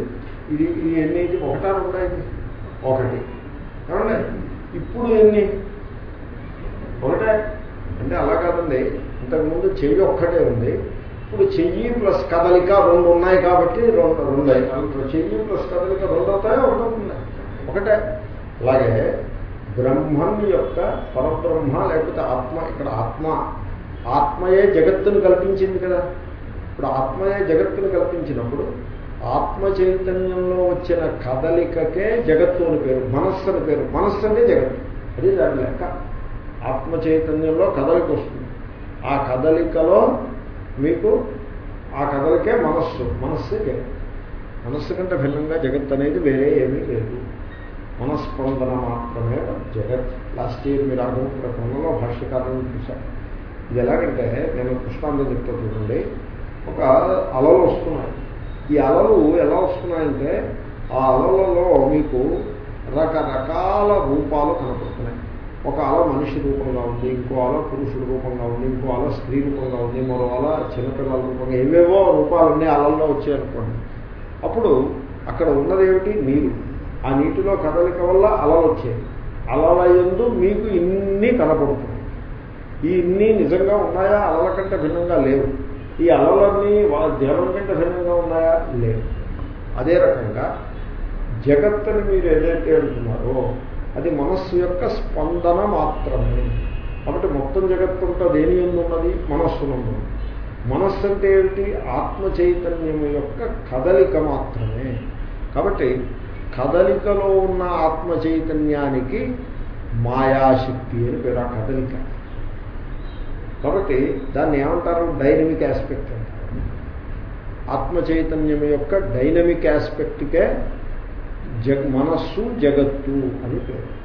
ఇది ఇది ఎన్ని? ఒకటా రెండా ఇది? ఒకటి. ఏమండి? ఇప్పుడు ఎన్ని? ఒకటే. అంటే అలా కాదండి. ఇంతకుముందు చెయ్యి ఒక్కటే ఉంది. ఇప్పుడు చెయ్యి ప్లస్ కదలిక రెండు ఉన్నాయి కాబట్టి రెండు రెండు అయ్యాయి. చెయ్యి ప్లస్ కదలిక రెండు అవుతాయో ఒకటి ఉన్నాయి ఒకటే. అలాగే బ్రహ్మం యొక్క పరబ్రహ్మ లేకపోతే ఆత్మ ఇక్కడ ఆత్మ. ఆత్మయే జగత్తును కల్పించింది కదా. ఇప్పుడు ఆత్మయే జగత్తును కల్పించినప్పుడు ఆత్మ చైతన్యంలో వచ్చిన కదలికకే జగత్తు అని పేరు మనస్సు అని పేరు. మనస్సు అంటే జగత్తు. అది దాని లెక్క. ఆత్మ చైతన్యంలో కదలిక వస్తుంది. ఆ కదలికలో మీకు ఆ కదలికే మనస్సు. మనస్సే జగత్ మనస్సు కంటే భిన్నంగా జగత్ అనేది వేరే ఏమీ లేదు. మనస్పందన మాత్రమే జగత్. లాస్ట్ ఇయర్ మీరు ఆగమించిన క్రమంలో భాష్యకాలను చూశారు. ఇది ఎలాగంటే నేను కృష్ణాంలో చెప్తూ చూడండి. ఒక అలలు వస్తున్నాయి. ఈ అలలు ఎలా వస్తున్నాయంటే ఆ అలలలో మీకు రకరకాల రూపాలు కనపడుతున్నాయి. ఒక అల మనిషి రూపంగా ఉంది ఇంకో అల పురుషుడు రూపంగా ఉంది ఇంకో అల స్త్రీ రూపంగా ఉంది మరో అల చిన్నపిల్లల రూపంగా ఏవేవో రూపాలన్నీ అలల్లో వచ్చాయనుకోండి అప్పుడు అక్కడ ఉన్నది ఏమిటి నీరు. ఆ నీటిలో కదలిక వల్ల అలలు వచ్చాయి. అలల ఎందు మీకు ఇన్ని కనపడుతున్నాయి. ఈ ఇన్ని నిజంగా ఉన్నాయా? అలల కంటే భిన్నంగా లేవు. ఈ అలలన్నీ వా- దేవం కంటే ఉన్నాయా లేదు. అదే రకంగా జగత్తుని మీరు ఏదైతే అంటున్నారో అది మనస్సు యొక్క స్పందన మాత్రమే. కాబట్టి మొత్తం జగత్తంతా దేని ఉన్నది మనస్సునందు. మనస్సు అంటే ఏమిటి? ఆత్మ చైతన్యం యొక్క కదలిక మాత్రమే. కాబట్టి కదలికలో ఉన్న ఆత్మ చైతన్యానికి మాయాశక్తి అని పేరు ఆ కదలిక. కాబట్టి దాన్ని ఏమంటారు? డైనమిక్ ఆస్పెక్ట్ అంటారు. ఆత్మ చైతన్యం యొక్క డైనమిక్ ఆస్పెక్ట్కే జగ్ మనస్సు జగత్తు అని పేరు.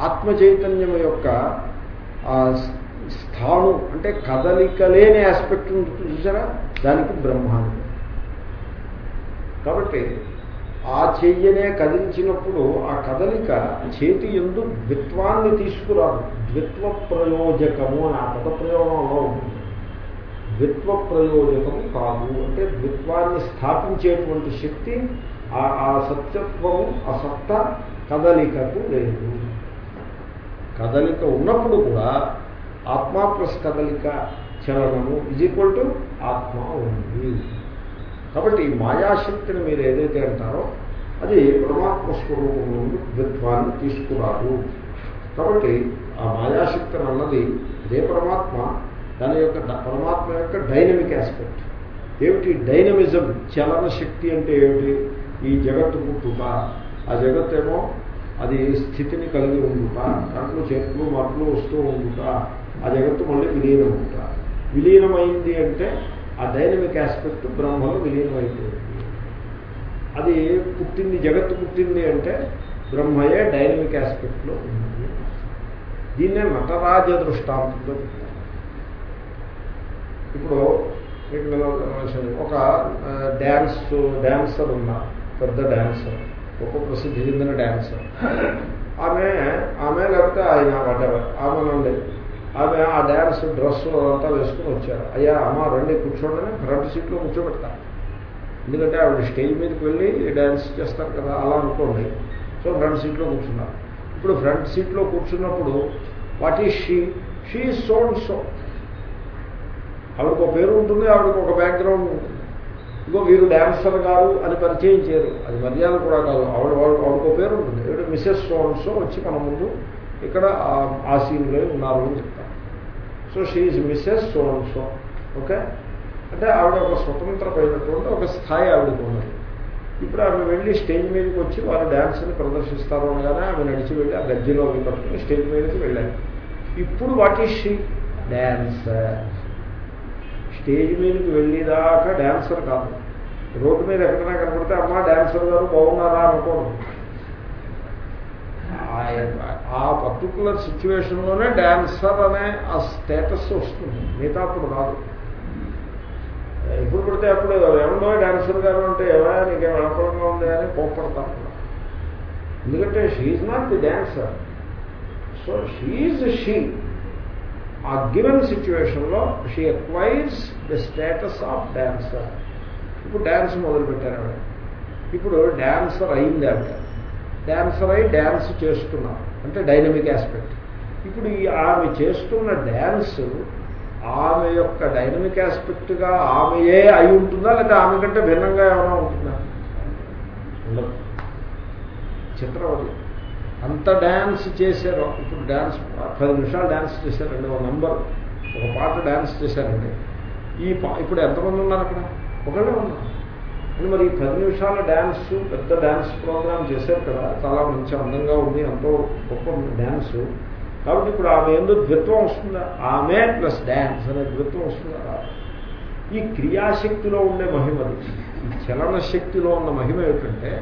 ఆత్మ చైతన్యం యొక్క ఆ స్థాను అంటే కదలికలేని ఆస్పెక్ట్ ఉంటుంది చూసారా? దానికి బ్రహ్మాండం. కాబట్టి ఆ చెయ్యనే కదిలించినప్పుడు ఆ కదలిక చేతి ఎందు విత్వాన్ని తీసుకురాదు. ద్విత్వ ప్రయోజకము అని ఆ పద ప్రయోగంలో ఉంటుంది ద్విత్వ ప్రయోజకము కాదు. అంటే ద్విత్వాన్ని స్థాపించేటువంటి శక్తి ఆ ఆ సత్యత్వము ఆ సత్త కదలికకు లేదు. కదలిక ఉన్నప్పుడు కూడా ఆత్మ ప్లస్ కదలిక చలనము ఇజ్ ఈక్వల్ టు ఆత్మ ఉంది. కాబట్టి ఈ మాయాశక్తిని మీరు ఏదైతే అంటారో అది పరమాత్మ స్వరూపం నుండి ద్విత్వాన్ని తీసుకురాదు. కాబట్టి ఆ మాయాశక్తి అన్నది అదే పరమాత్మ దాని యొక్క పరమాత్మ యొక్క డైనమిక్ ఆస్పెక్ట్. ఏమిటి? డైనమిజం చలన శక్తి అంటే ఏమిటి? ఈ జగత్తు పుట్టుక ఆ జగత్ ఏమో అది స్థితిని కలిగి ఉండుట దాంట్లో చేతులు మార్పులు వస్తూ ఉండుట ఆ జగత్తు మళ్ళీ విలీనం ఉంట విలీనమైంది అంటే ఆ డైనమిక్ ఆస్పెక్ట్ బ్రహ్మలో విలీనమైపోయింది. అది పుట్టింది జగత్తు పుట్టింది అంటే బ్రహ్మయే డైనమిక్ ఆస్పెక్ట్లో ఉంది. దీన్నే నటరాజ దృష్టాంతంతో ఇప్పుడు మీకు నేను ఒక డ్యాన్స్ డ్యాన్సర్ ఉన్నారు పెద్ద డ్యాన్సర్ ఒక ప్రసిద్ధి చెందిన డ్యాన్సర్. ఆమె ఆమె లేకపోతే ఆయన వాటెవర్ ఆమె నుండి ఆమె ఆ డ్యాన్స్ డ్రెస్ అంతా వేసుకుని వచ్చారు. అయ్యా అమ్మ రండి కూర్చోండి ఫ్రంట్ సీట్లో కూర్చోబెడతారు ఎందుకంటే ఆవిడ స్టేజ్ మీదకి వెళ్ళి డ్యాన్స్ చేస్తారు కదా అలా అనుకోండి. సో ఫ్రంట్ సీట్లో కూర్చున్నారు. ఇప్పుడు ఫ్రంట్ సీట్లో కూర్చున్నప్పుడు what is she? She so and so ఆవిడకు ఒక పేరు ఉంటుంది ఆవిడకు ఒక బ్యాక్గ్రౌండ్ ఉంటుంది. ఇగో వీరు డ్యాన్సర్ గారు అని పరిచయం చేయరు. అది మర్యాద కూడా కాదు. ఆవిడ వాడు ఆవిడకు పేరు ఉంటుంది. ఇప్పుడు మిసెస్ సోన్సో వచ్చి మన ముందు ఇక్కడ ఆ- ఆ సీన్లో ఉన్నారు అని చెప్తారు. So she's Mrs so and so okay? అంటే ఆవిడ ఒక స్వతంత్రమైనటువంటి ఒక స్థాయి ఆవిడకు ఉన్నది. ఇప్పుడు ఆమె వెళ్ళి స్టేజ్ మీదకి వచ్చి వారు డ్యాన్స్ని ప్రదర్శిస్తారు అనగానే ఆమె నడిచి వెళ్ళి ఆ గద్దెలో అవి పట్టుకుని స్టేజ్ మీదకి వెళ్ళాను ఇప్పుడు what is she? Dancer stage మీదకి వెళ్ళేదాకా డ్యాన్సర్ కాదు. రోడ్డు మీద ఎక్కడైనా కనపడితే అమ్మ డ్యాన్సర్ గారు బాగున్నారా అనుకోను. ఆ- ఆ పర్టికులర్ సిచ్యువేషన్లోనే డ్యాన్సర్ అనే ఆ స్టేటస్ వస్తుంది. మిగతా అప్పుడు రాదు ఎప్పుడు పడితే అప్పుడు ఏమన్నా డాన్సర్ గారు అంటే ఏమైనా నీకేం అనుకూలంగా ఉంది అని కోప్పడతాను ఎందుకంటే she's not the dancer so she's she ఆ గివెన్ సిచ్యువేషన్లో she acquires the status of dancer ఇప్పుడు డ్యాన్స్ మొదలుపెట్టారు ఆవిడ. ఇప్పుడు డ్యాన్సర్ అయింది ఆవిడ. డ్యాన్సర్ అయి డ్యాన్స్ చేస్తున్నారు. అంటే డైనమిక్ ఆస్పెక్ట్ ఇప్పుడు ఈ ఆమె చేస్తున్న డ్యాన్స్ ఆమె యొక్క డైనమిక్ ఆస్పెక్ట్గా ఆమెయే అయి ఉంటుందా? లేదా ఆమె కంటే భిన్నంగా ఏమైనా ఉంటుందా? ఉండదు. చిత్రవతి. అంత డ్యాన్స్ చేశారు. ఇప్పుడు డ్యాన్స్ పది నిమిషాలు డ్యాన్స్ చేశారండి. ఒక నంబర్. ఒక పాట డ్యాన్స్ చేశారండి. ఈ పా ఇప్పుడు ఎంతమంది ఉన్నారు అక్కడ? ఒకళ్ళే ఉన్నారు. అని మరి ఈ పది నిమిషాల డ్యాన్స్ పెద్ద డ్యాన్స్ ప్రోగ్రామ్ చేశారు కదా. చాలా మంచి అందంగా ఉంది. ఎంతో గొప్ప డ్యాన్సు కాబట్టి ఇప్పుడు ఆమె ఎందుకు ద్విత్వం వస్తుందా. ఆమె ప్లస్ డ్యాన్స్ అనే ద్విత్వం వస్తుందా. ఈ క్రియాశక్తిలో ఉండే మహిమది ఈ చలన శక్తిలో ఉన్న మహిమ ఏమిటంటే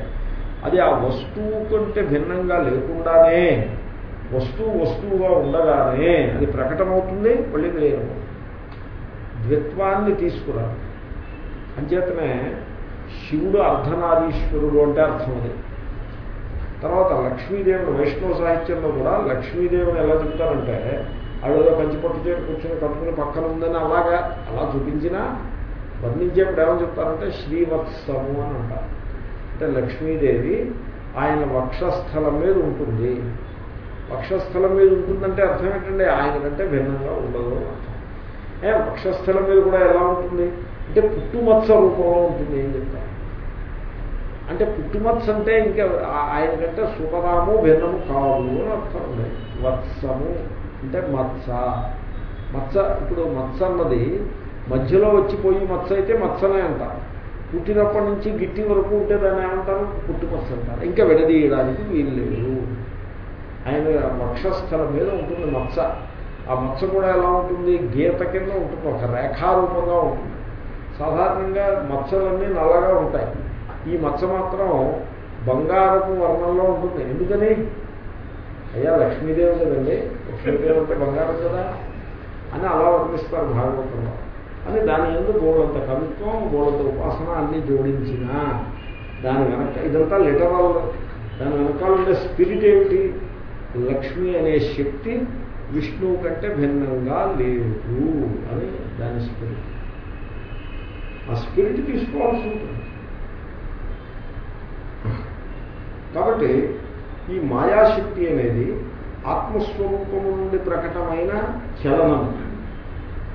అది ఆ వస్తువు కంటే భిన్నంగా లేకుండానే వస్తువు వస్తువుగా ఉండగానే అది ప్రకటమవుతుంది మళ్ళీ విలీనమవుతుంది ద్విత్వాన్ని తీసుకురాదు అంచేతనే శివుడు అర్ధనారీశ్వరుడు అంటే అర్థం అది. తర్వాత లక్ష్మీదేవుని వైష్ణవ సాహిత్యంలో కూడా లక్ష్మీదేవిని ఎలా చెప్తారంటే ఆవిడలో కంచిపట్టు చేరు కూర్చొని కట్టుకుని పక్కన ఉందని అలాగా అలా చూపించినా వర్ణించేప్పుడు ఏమని చెప్తారంటే శ్రీవత్సము అని అంటారు. అంటే లక్ష్మీదేవి ఆయన వక్షస్థలం మీద ఉంటుంది. వక్షస్థలం మీద ఉంటుందంటే అర్థం ఏంటంటే ఆయన కంటే భిన్నంగా ఉండదు అర్థం. ఏ వక్షస్థలం మీద కూడా ఎలా ఉంటుంది? అంటే పుట్టుమత్స రూపంలో ఉంటుంది ఏం చెప్తారు. అంటే పుట్టుమత్స్ అంటే ఇంకా ఆయన కంటే సుఖరాము భిన్నము కాదు అని అర్థం ఉంది. వత్సము అంటే మత్స. మత్స ఇప్పుడు మత్స అన్నది మధ్యలో వచ్చిపోయి మత్స అయితే మత్సనే అంటారు. పుట్టినప్పటి నుంచి గిట్టి వరకు ఉంటే దాన్ని ఏమంటారు? పుట్టుమత్స అంటారు. ఇంకా విడదీయడానికి వీలు లేదు. ఆయన వక్షస్థలం మీద ఉంటుంది మత్స. ఆ మత్స కూడా ఎలా ఉంటుంది? గీత కింద ఉంటుంది ఒక రేఖారూపంగా ఉంటుంది. సాధారణంగా మత్సలన్నీ నల్లగా ఉంటాయి. ఈ మచ్చ మాత్రం బంగారపు వర్ణంలో ఉంటుంది. ఎందుకని? అయ్యా లక్ష్మీదేవి కదండి. లక్ష్మీదేవి అంటే బంగారం కదా అని అలా వర్ణిస్తారు భాగవతంలో. అని దాని ఎందుకు గోడంత కవిత్వం గోడంత ఉపాసన అన్ని జోడించిన దాని వెనక ఇదంతా లిటరల్ దాని వెనకాల ఉండే స్పిరిట్ ఏమిటి? లక్ష్మి అనే శక్తి విష్ణువు కంటే భిన్నంగా లేదు అని దాని స్పిరిట్ ఆ స్పిరిట్ తీసుకోవాల్సి ఉంటుంది. కాబట్టి ఈ మాయాశక్తి అనేది ఆత్మస్వరూపము నుండి ప్రకటమైన చలనం.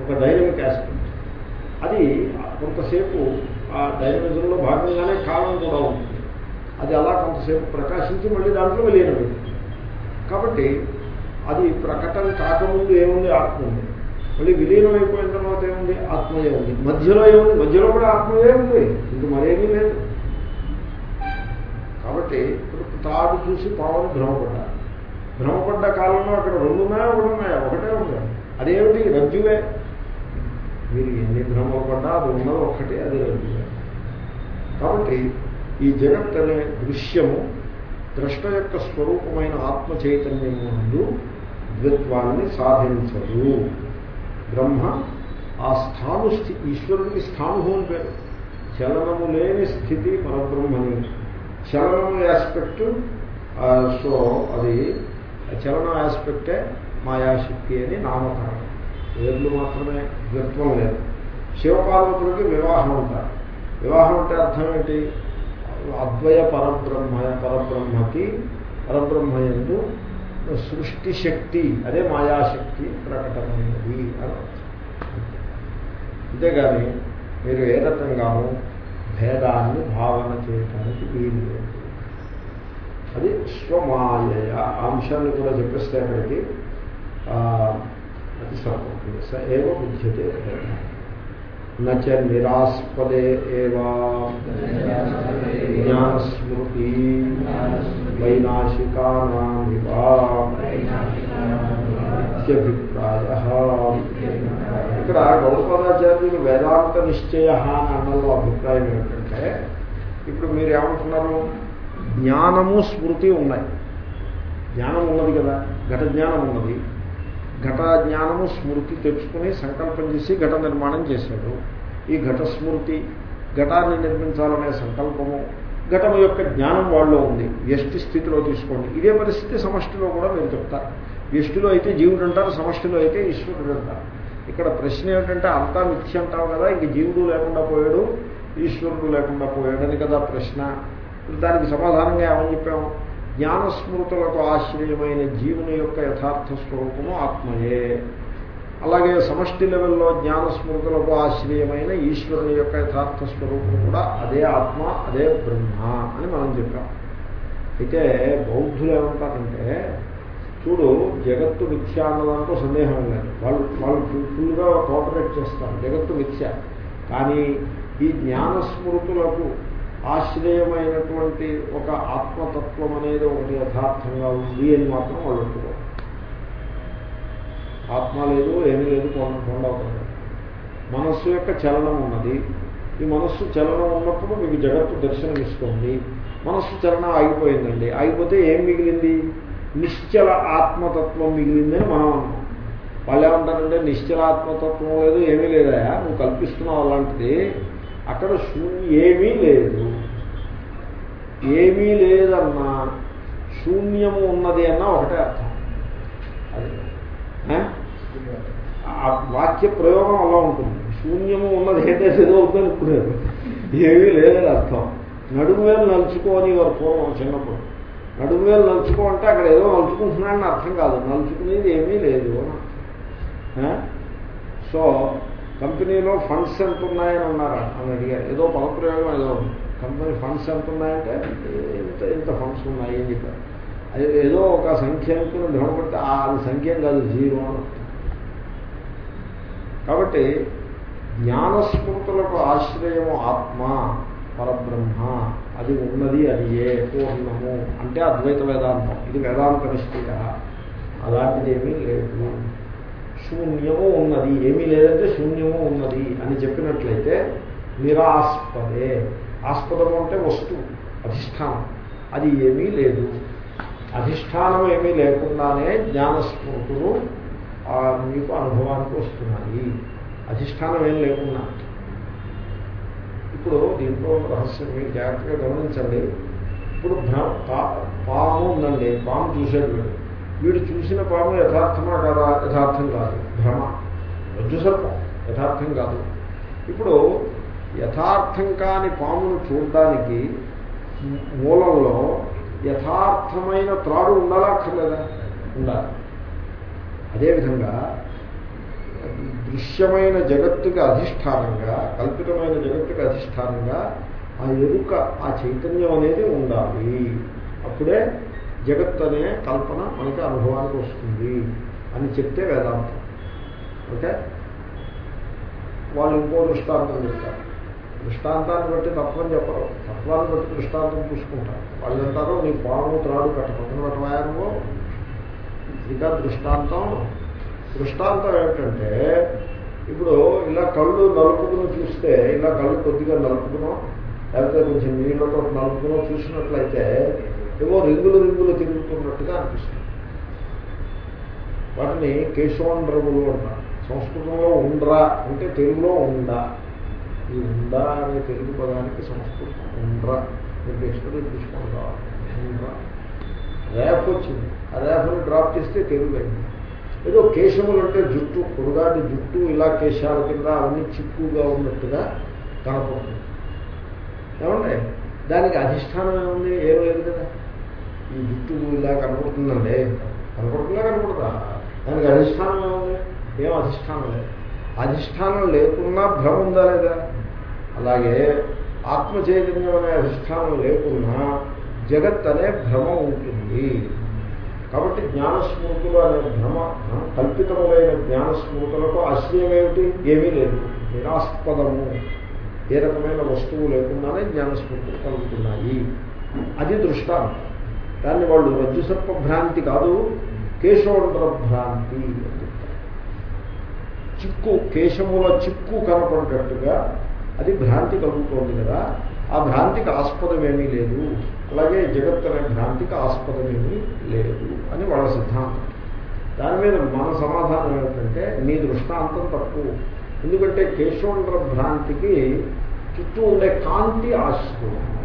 ఒక డైనమిక్ ఆస్పెక్ట్ అది కొంతసేపు ఆ డైనమిజంలో భాగంగానే కాలం కూడా ఉంటుంది. అది అలా కొంతసేపు ప్రకాశించి మళ్ళీ దాంట్లో విలీనమైంది కాబట్టి అది ప్రకటన కాకముందు ఏముంది? ఆత్మ ఉంది. మళ్ళీ విలీనం అయిపోయిన తర్వాత ఏముంది? ఆత్మయే ఉంది. మధ్యలో ఏముంది? మధ్యలో కూడా ఆత్మయే ఉంది. ఇంక మరేమీ లేదు. కాబట్టి తాడు చూసి పావులు భ్రమపడ్డారు. భ్రమపడ్డ కాలంలో అక్కడ రెండు ఉన్నాయా? ఒకటి ఉన్నాయా? ఒకటే ఉంది. అదేమిటి? రజ్జువే. మీరు ఎన్ని భ్రమలు పడ్డా అది ఉన్నది ఒక్కటే అది రజ్జువే. కాబట్టి ఈ జగత్ అనే దృశ్యము ద్రష్ట యొక్క స్వరూపమైన ఆత్మ చైతన్యము ముందు ద్విత్వాన్ని సాధించదు. బ్రహ్మ ఆ స్థాను స్థితి ఈశ్వరుడికి స్థాను అని పేరు. చలనము లేని స్థితి పరబ్రహ్మని. చలనం ఆస్పెక్ట్ సో అది చలన ఆస్పెక్టే మాయాశక్తి అని నామకరణం. వేర్లు మాత్రమే ద్వత్వం లేదు. శివపార్వతులకి వివాహం అంటారు. వివాహం అంటే అర్థం ఏంటి? అద్వయ పరబ్రహ్మ పరబ్రహ్మకి పరబ్రహ్మయందు సృష్టి శక్తి అదే మాయాశక్తి ప్రకటమైనది అని అర్థం. అంతేగాని మీరు ఏ రకంగానూ భేదాన్ని భావన చేయడానికి వీలు లేదు అది స్వమాయ ఆ అంశాన్ని కూడా చెప్పేస్తే అక్కడికి ఆ, అది సరిపోతుంది స ఏవ బుద్ధ్యతే భేద. నచ నిరాస్పదే ఏవా. జ్ఞానస్మృతి. వైనాశికానామివా ఇత్యభిప్రాయ. ఇక్కడ గౌతమాచార్యులు వేదాంత నిశ్చయ అని అన్నలో అభిప్రాయం ఏమిటంటే ఇప్పుడు మీరు ఏమంటున్నారు? జ్ఞానము స్మృతి ఉన్నాయి. జ్ఞానం ఉన్నది కదా ఘట జ్ఞానం ఉన్నది. ఘట జ్ఞానము స్మృతి తెచ్చుకుని సంకల్పం చేసి ఘట నిర్మాణం చేశాడు. ఈ ఘట స్మృతి ఘటాన్ని నిర్మించాలనే సంకల్పము ఘటం యొక్క జ్ఞానం వాళ్ళలో ఉంది. వ్యష్టి స్థితిలో తీసుకోండి. ఇదే పరిస్థితి సమష్టిలో కూడా మీరు చెప్తారు వ్యష్టిలో అయితే జీవుడు అంటారు సమష్టిలో అయితే ఈశ్వరుడు అంటారు. ఇక్కడ ప్రశ్న ఏమిటంటే అంతా మిథ్య అంటావు కదా ఇంక జీవుడు లేకుండా పోయాడు ఈశ్వరుడు లేకుండా పోయాడని కదా ప్రశ్న. దానికి సమాధానంగా ఏమని చెప్పాము? జ్ఞానస్మృతులకు ఆశ్రయమైన జీవుని యొక్క యథార్థ స్వరూపము ఆత్మయే. అలాగే సమష్టి లెవెల్లో జ్ఞానస్మృతులకు ఆశ్రయమైన ఈశ్వరుని యొక్క యథార్థ స్వరూపం కూడా అదే ఆత్మ అదే బ్రహ్మ అని మనం చెప్పాం. అయితే బౌద్ధులు ఏమంటారంటే చూడు జగత్తు మిథ్య అన్న దాంట్లో సందేహం లేదు. వాళ్ళు వాళ్ళు ఫుల్గా కోఆపరేట్ చేస్తారు జగత్తు మిథ్య. కానీ ఈ జ్ఞానస్మృతులకు ఆశ్రయమైనటువంటి ఒక ఆత్మతత్వం అనేది ఒకటి యథార్థంగా ఉంది అని మాత్రం వాళ్ళు ఒప్పుకోరు. ఆత్మ లేదు ఏమీ లేదు కొండవుతుంది మనస్సు యొక్క చలనం ఉన్నది. ఈ మనస్సు చలనం ఉన్నప్పుడు మీకు జగత్తు దర్శనమిస్తుంది. మనస్సు చలనం ఆగిపోయిందండి. ఆగిపోతే ఏం మిగిలింది? నిశ్చల ఆత్మతత్వం మిగిలిందని మనం అన్నాం వాళ్ళు ఏమంటారంటే నిశ్చల ఆత్మతత్వం లేదు ఏమీ లేదా నువ్వు కల్పిస్తున్నావు అలాంటిది. అక్కడ శూన్య ఏమీ లేదు. ఏమీ లేదన్నా శూన్యము ఉన్నది అన్న ఒకటే అర్థం. అది. ఆ? వాక్య ప్రయోగం అలా ఉంటుంది. శూన్యము ఉన్నది ఏంటంటే ఏదో అవుతుంది అనుకునేది. ఏమీ లేదని అర్థం. నడుము వేలు నలుచుకోని వారు పూర్వం చిన్నప్పుడు. నడుము మీద నలుచుకో అంటే అక్కడ ఏదో నలుచుకుంటున్నాడని అర్థం కాదు. నలుచుకునేది ఏమీ లేదు సో కంపెనీలో ఫండ్స్ ఎంత ఉన్నాయని ఉన్నారా అని అడిగారు. ఏదో పదప్రయోగం ఏదో ఉంది. కంపెనీ ఫండ్స్ ఎంత ఉన్నాయంటే ఇంత ఇంత ఫండ్స్ ఉన్నాయి అని చెప్పారు. అది ఏదో ఒక సంఖ్య అనుకుని భ్రమపడితే అది సంఖ్య కాదు జీరో అని కాబట్టి జ్ఞానస్మృతులకు ఆశ్రయము ఆత్మ. పరబ్రహ్మ అది ఉన్నది అది ఏ పూర్ణము అంటే అద్వైత వేదాంతం. ఇది వేదాంత నిష్ఠయ అలాంటిది ఏమీ లేదు. శూన్యము ఉన్నది. ఏమీ లేదంటే శూన్యము ఉన్నది అని చెప్పినట్లయితే నిరాస్పదే. ఆస్పదము అంటే వస్తువు అధిష్టానం. అది ఏమీ లేదు. అధిష్టానం ఏమీ లేకుండానే జ్ఞానస్మృతులు ఆ, మీకు అనుభవానికి వస్తున్నాయి. అధిష్టానం ఏం లేకుండా ఇప్పుడు దీంట్లో రహస్యం మీరు జాగ్రత్తగా గమనించండి. ఇప్పుడు భ్రమ పా- పాము ఉందండి. పాము చూశాడు వీడు. వీడు చూసిన పాము యథార్థమా కాదా? యథార్థం కాదు. భ్రమ. రజ్జు సర్పం. యథార్థం కాదు. ఇప్పుడు యథార్థం కాని పామును చూడడానికి మూలంలో యథార్థమైన త్రాడు ఉండాలా అక్కర్లేదా? ఉండాలి. అదేవిధంగా దృశ్యమైన జగత్తుకి అధిష్టానంగా కల్పితమైన జగత్తుకి అధిష్టానంగా ఆ ఎరుక ఆ చైతన్యం అనేది ఉండాలి. అప్పుడే జగత్ అనే కల్పన మనకి అనుభవానికి వస్తుంది అని చెప్తే వేదాంతం. ఓకే? వాళ్ళు ఇంకో దృష్టాంతం చెప్తారు. దృష్టాంతాన్ని బట్టి తత్వం చెప్పరు. తత్వాన్ని బట్టి దృష్టాంతం చూసుకుంటారు. వాళ్ళు అంటారు నీ పాము త్రాడు పెట్ట పక్కన పెట్టవా నువ్వు? ఇంకా దృష్టాంతం. దృష్టాంతం ఏమిటంటే ఇప్పుడు ఇలా కళ్ళు నలుపుకుని చూస్తే ఇలా కళ్ళు కొద్దిగా నలుపుకునో లేకపోతే కొంచెం నీళ్ళతో నలుపుకునో చూసినట్లయితే ఏవో రింగులు రింగులు తిరుగుతున్నట్టుగా అనిపిస్తుంది. వాటిని కేశవండ్రములు అంటారు. సంస్కృతంలో ఉండ్రా అంటే తెలుగులో ఉండ. ఈ ఉండ అనే తెలుగు పదానికి సంస్కృతం ఉండ్రా. మీరు డిక్షనరీ తీసుకోండి ర్యాప్ వచ్చింది ఆ ర్యాప్ని డ్రాప్ చేస్తే తెలుగు అయింది. ఏదో కేశములు అంటే జుట్టు పొడుగాటి జుట్టు ఇలా కేశాల కింద అవన్నీ చిక్కుగా ఉన్నట్టుగా కనపడుతుంది. ఏమంటే దానికి అధిష్టానం ఏముంది? ఏం లేదు కదా. ఈ జుట్టు ఇలా కనపడుతుందండి. కనపడుతుందా కనపడదా? దానికి అధిష్టానం ఏముంది? ఏం అధిష్టానం లేదు. అధిష్టానం లేకున్నా భ్రమ ఉందా లేదా? అలాగే ఆత్మ చైతన్యం అనే అధిష్టానం లేకున్నా జగత్ అనే భ్రమ ఉంటుంది. కాబట్టి జ్ఞానస్మృతులు అనే భ్రమ కల్పితములైన జ్ఞానస్మృతులకు ఆశ్రయం ఏమిటి? ఏమీ లేదు. నిరాస్పదము. ఏ రకమైన వస్తువు లేకుండానే జ్ఞానస్మృతులు కలుగుతున్నాయి. అది దృష్టాంతం. దాన్ని వాళ్ళు రజ్జుసర్ప భ్రాంతి కాదు కేశోండ్ర భ్రాంతి చిక్కు కేశముల చిక్కు కనపడేటట్టుగా అది భ్రాంతి కలుగుతోంది కదా. ఆ భ్రాంతికి ఆస్పదమేమీ లేదు. అలాగే జగత్ భ్రాంతికి ఆస్పదమేమీ లేదు అని వాళ్ళ సిద్ధాంతం. దాని మీద మన సమాధానం ఏంటంటే నీ దృష్టాంతం తప్పు. ఎందుకంటే కేశోండ్ర భ్రాంతికి చుట్టూ ఉండే కాంతి ఆశ్రయం